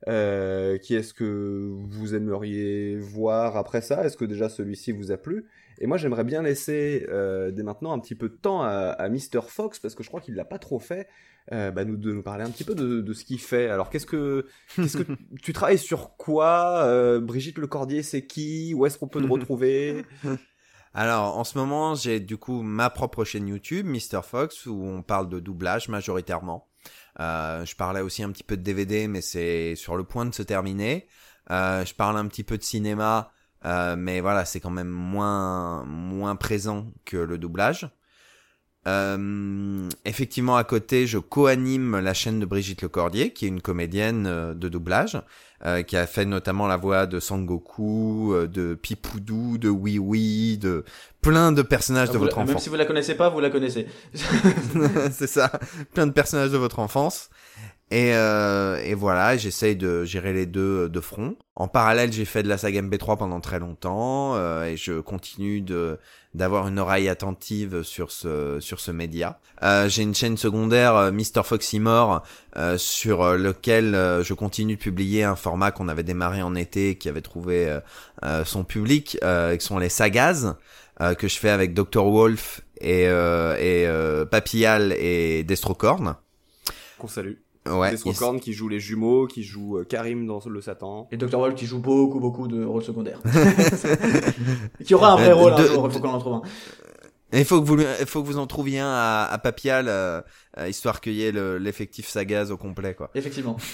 euh, qui est-ce que vous aimeriez voir après ça, est-ce que déjà celui-ci vous a plu? Et moi j'aimerais bien laisser euh, dès maintenant un petit peu de temps à, à Mr. Fox, parce que je crois qu'il l'a pas trop fait, euh, bah, nous, de nous parler un petit peu de, de ce qu'il fait. Alors qu'est-ce que, qu'est-ce que tu travailles sur quoi Euh, Brigitte Lecordier c'est qui? Où est-ce qu'on peut te retrouver? Alors, en ce moment, j'ai du coup ma propre chaîne YouTube, Mr. Fox, où on parle de doublage majoritairement. Euh, je parlais aussi un petit peu de DVD, mais c'est sur le point de se terminer. Euh, je parle un petit peu de cinéma, euh, mais voilà, c'est quand même moins moins présent que le doublage. Effectivement, à côté, je co-anime la chaîne de Brigitte Lecordier, qui est une comédienne de doublage, euh, qui a fait notamment la voix de Sangoku, euh, de Pipoudou, de Oui Oui, de plein de personnages de Vous votre la- enfance. Même si vous la connaissez pas, vous la connaissez. c'est ça, plein de personnages de votre enfance. Et, euh, et voilà, j'essaye de gérer les deux de front. En parallèle, j'ai fait de la saga MP3 pendant très longtemps euh, et je continue de d'avoir une oreille attentive sur ce sur ce média. Euh, j'ai une chaîne secondaire euh, Mr Foxymore euh, sur euh, lequel euh, je continue de publier un format qu'on avait démarré en été qui avait trouvé euh, son public qui sont les sagas que je fais avec Dr Wolf et et Papillal et Destrocorn. Qu'on salue. Ouais. Destrocorn qui joue les jumeaux, qui joue euh, Karim dans le Satan. Et Dr. Wall qui joue beaucoup, beaucoup de rôles secondaires. qui aura un vrai Euh, rôle un de- jour, il faut qu'on en trouve un. Il faut que vous, il faut que vous en trouviez un à, à Papial, euh, euh, histoire qu'il y ait le- l'effectif Sagaz au complet, quoi. Effectivement.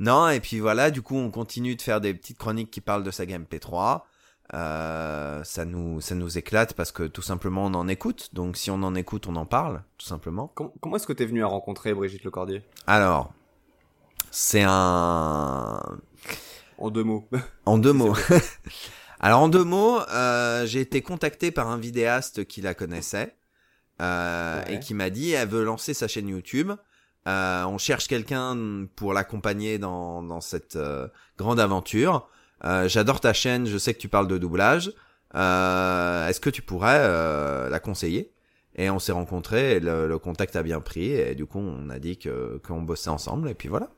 Non, et puis voilà, du coup, on continue de faire des petites chroniques qui parlent de saga MP3. Euh, ça nous, ça nous éclate parce que tout simplement on en écoute. Donc si on en écoute, on en parle, tout simplement. Com- comment est-ce que t'es venu à rencontrer Brigitte Lecordier? Alors, c'est un, En deux mots. En deux mots. Alors en deux mots, euh, j'ai été contacté par un vidéaste qui la connaissait euh, Ouais. et qui m'a dit elle veut lancer sa chaîne YouTube. On cherche quelqu'un pour l'accompagner dans, dans cette grande aventure. Euh, J'adore ta chaîne, je sais que tu parles de doublage. Euh, Est-ce que tu pourrais euh, la conseiller? Et on s'est rencontrés, et le, le contact a bien pris et du coup on a dit que qu'on bossait ensemble et puis voilà,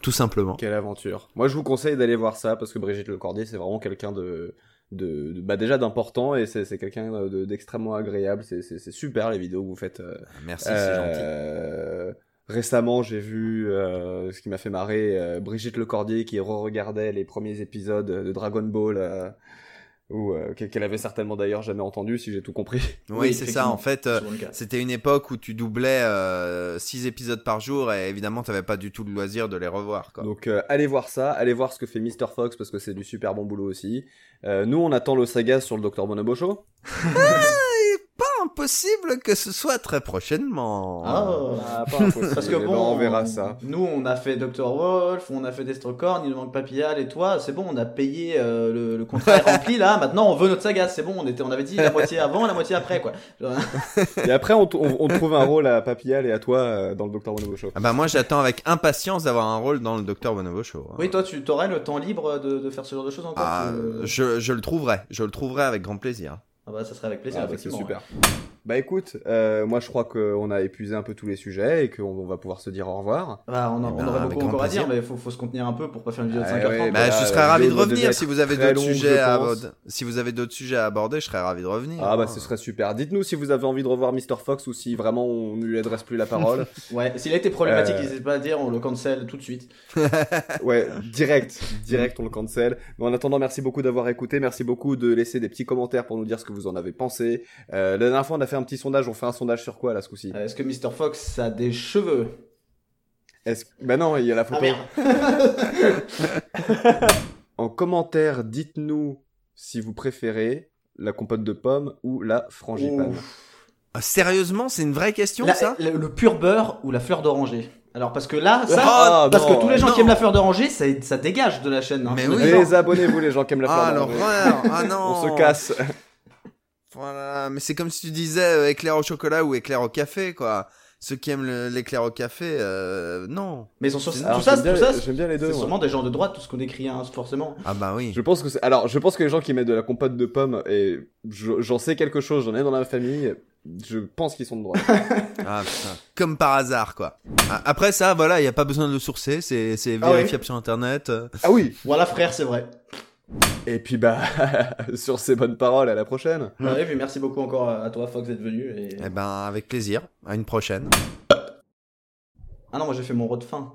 tout simplement. Quelle aventure. Moi, je vous conseille d'aller voir ça parce que Brigitte Lecordier, c'est vraiment quelqu'un de, de, de- bah déjà d'important et c'est quelqu'un de- d'extrêmement agréable. C'est- super les vidéos que vous faites. euh, Merci, c'est gentil. Récemment, j'ai vu euh, ce qui m'a fait marrer euh, Brigitte Lecordier qui re-regardait les premiers épisodes de Dragon Ball, euh, ou euh, qu'elle avait certainement d'ailleurs jamais entendu, si j'ai tout compris. Oui, Oui, c'est ça. En fait, euh, c'était une époque où tu doublais euh, six épisodes par jour et évidemment, t'avais pas du tout le loisir de les revoir. Quoi. Donc euh, allez voir ça, allez voir ce que fait Mr Fox parce que c'est du super bon boulot aussi. Euh, nous, on attend le saga sur le Dr Bonobo Show. Impossible que ce soit très prochainement. Ah. Ah, pas impossible. Parce que Eh ben, bon, on verra ça. Nous, on a fait Dr. Wolf, on a fait Destrocorn, il nous manque Papillal et toi, c'est bon, on a payé, euh, le, le contrat rempli là, maintenant on veut notre saga, c'est bon, on, était, on avait dit la moitié avant, la moitié après quoi. Genre, Et après, on, t- on- on trouve un rôle à Papillal et à toi euh, dans le Dr Bonobo Show. Ah bah moi, j'attends avec impatience d'avoir un rôle dans le Docteur Bonobo Show. hein. Oui, toi, tu aurais le temps libre de, de faire ce genre de choses encore Ah, tu- je, je le trouverai, je le trouverai avec grand plaisir. Ah bah, ça serait avec plaisir, Ah, bah, c'est. Bah écoute, euh, moi je crois qu'on a épuisé un peu tous les sujets et qu'on on va pouvoir se dire au revoir. Bah, on, aurait beaucoup encore à dire, mais il faut, faut se contenir un peu pour pas faire une vidéo de Ah 5h30. ouais, Bah, bah, je serais ravi de revenir si vous avez d'autres sujets je à aborder. Si vous avez d'autres sujets à aborder, je serais ravi de revenir. Ah bah ce serait super. Dites-nous si vous avez envie de revoir Mr Fox ou si vraiment on ne lui adresse plus la parole. Ouais, s'il a été problématique, Euh. n'hésitez pas à dire, on le cancel tout de suite. ouais, direct, direct on le cancel. Mais en attendant, merci beaucoup d'avoir écouté, merci beaucoup de laisser des petits commentaires pour nous dire ce que vous en avez pensé. Euh, la dernière fois on a fait un petit sondage, on fait un sondage sur quoi là ce coup-ci? Euh, Est-ce que Mr. Fox a des cheveux? Est-ce Bah non, il y a la Ah photo. en commentaire, dites-nous si vous préférez la compote de pommes ou la frangipane. Ouf. Ah, Sérieusement, c'est une vraie question La- ça? le, le pur beurre ou la fleur d'oranger? Alors parce que là, ça, Ah, parce non, que tous les gens non. qui aiment la fleur d'oranger, ça, ça dégage de la chaîne. hein. Mais oui. Les abonnez-vous les gens qui aiment la Ah fleur d'oranger. l'horreur Ah non On se casse. Voilà, mais c'est comme si tu disais euh, éclair au chocolat ou éclair au café, quoi. Ceux qui aiment l'éclair au café, euh, non. Mais ils sont sur- Alors, tout ça, j'aime bien, tout ça, j'aime bien les deux. c'est sûrement des gens de droite, tout ce qu'on écrit, hein, forcément. Ah bah oui. Je pense que c'est. Alors, je pense que les gens qui mettent de la compote de pommes et je- j'en sais quelque chose, j'en ai dans la famille. Je pense qu'ils sont de droite. Ah putain. Comme par hasard, quoi. Ah, Après ça, voilà, il y a pas besoin de le sourcer, c'est c'est Ah oui. vérifiable sur internet. ah oui. Voilà, frère, c'est vrai. Et puis bah, sur ces bonnes paroles, à la prochaine. Ouais, et puis merci beaucoup encore à toi, Fox, d'être venu. Et... Eh ben, avec plaisir. À une prochaine. Ah non, moi j'ai fait mon rot de fin.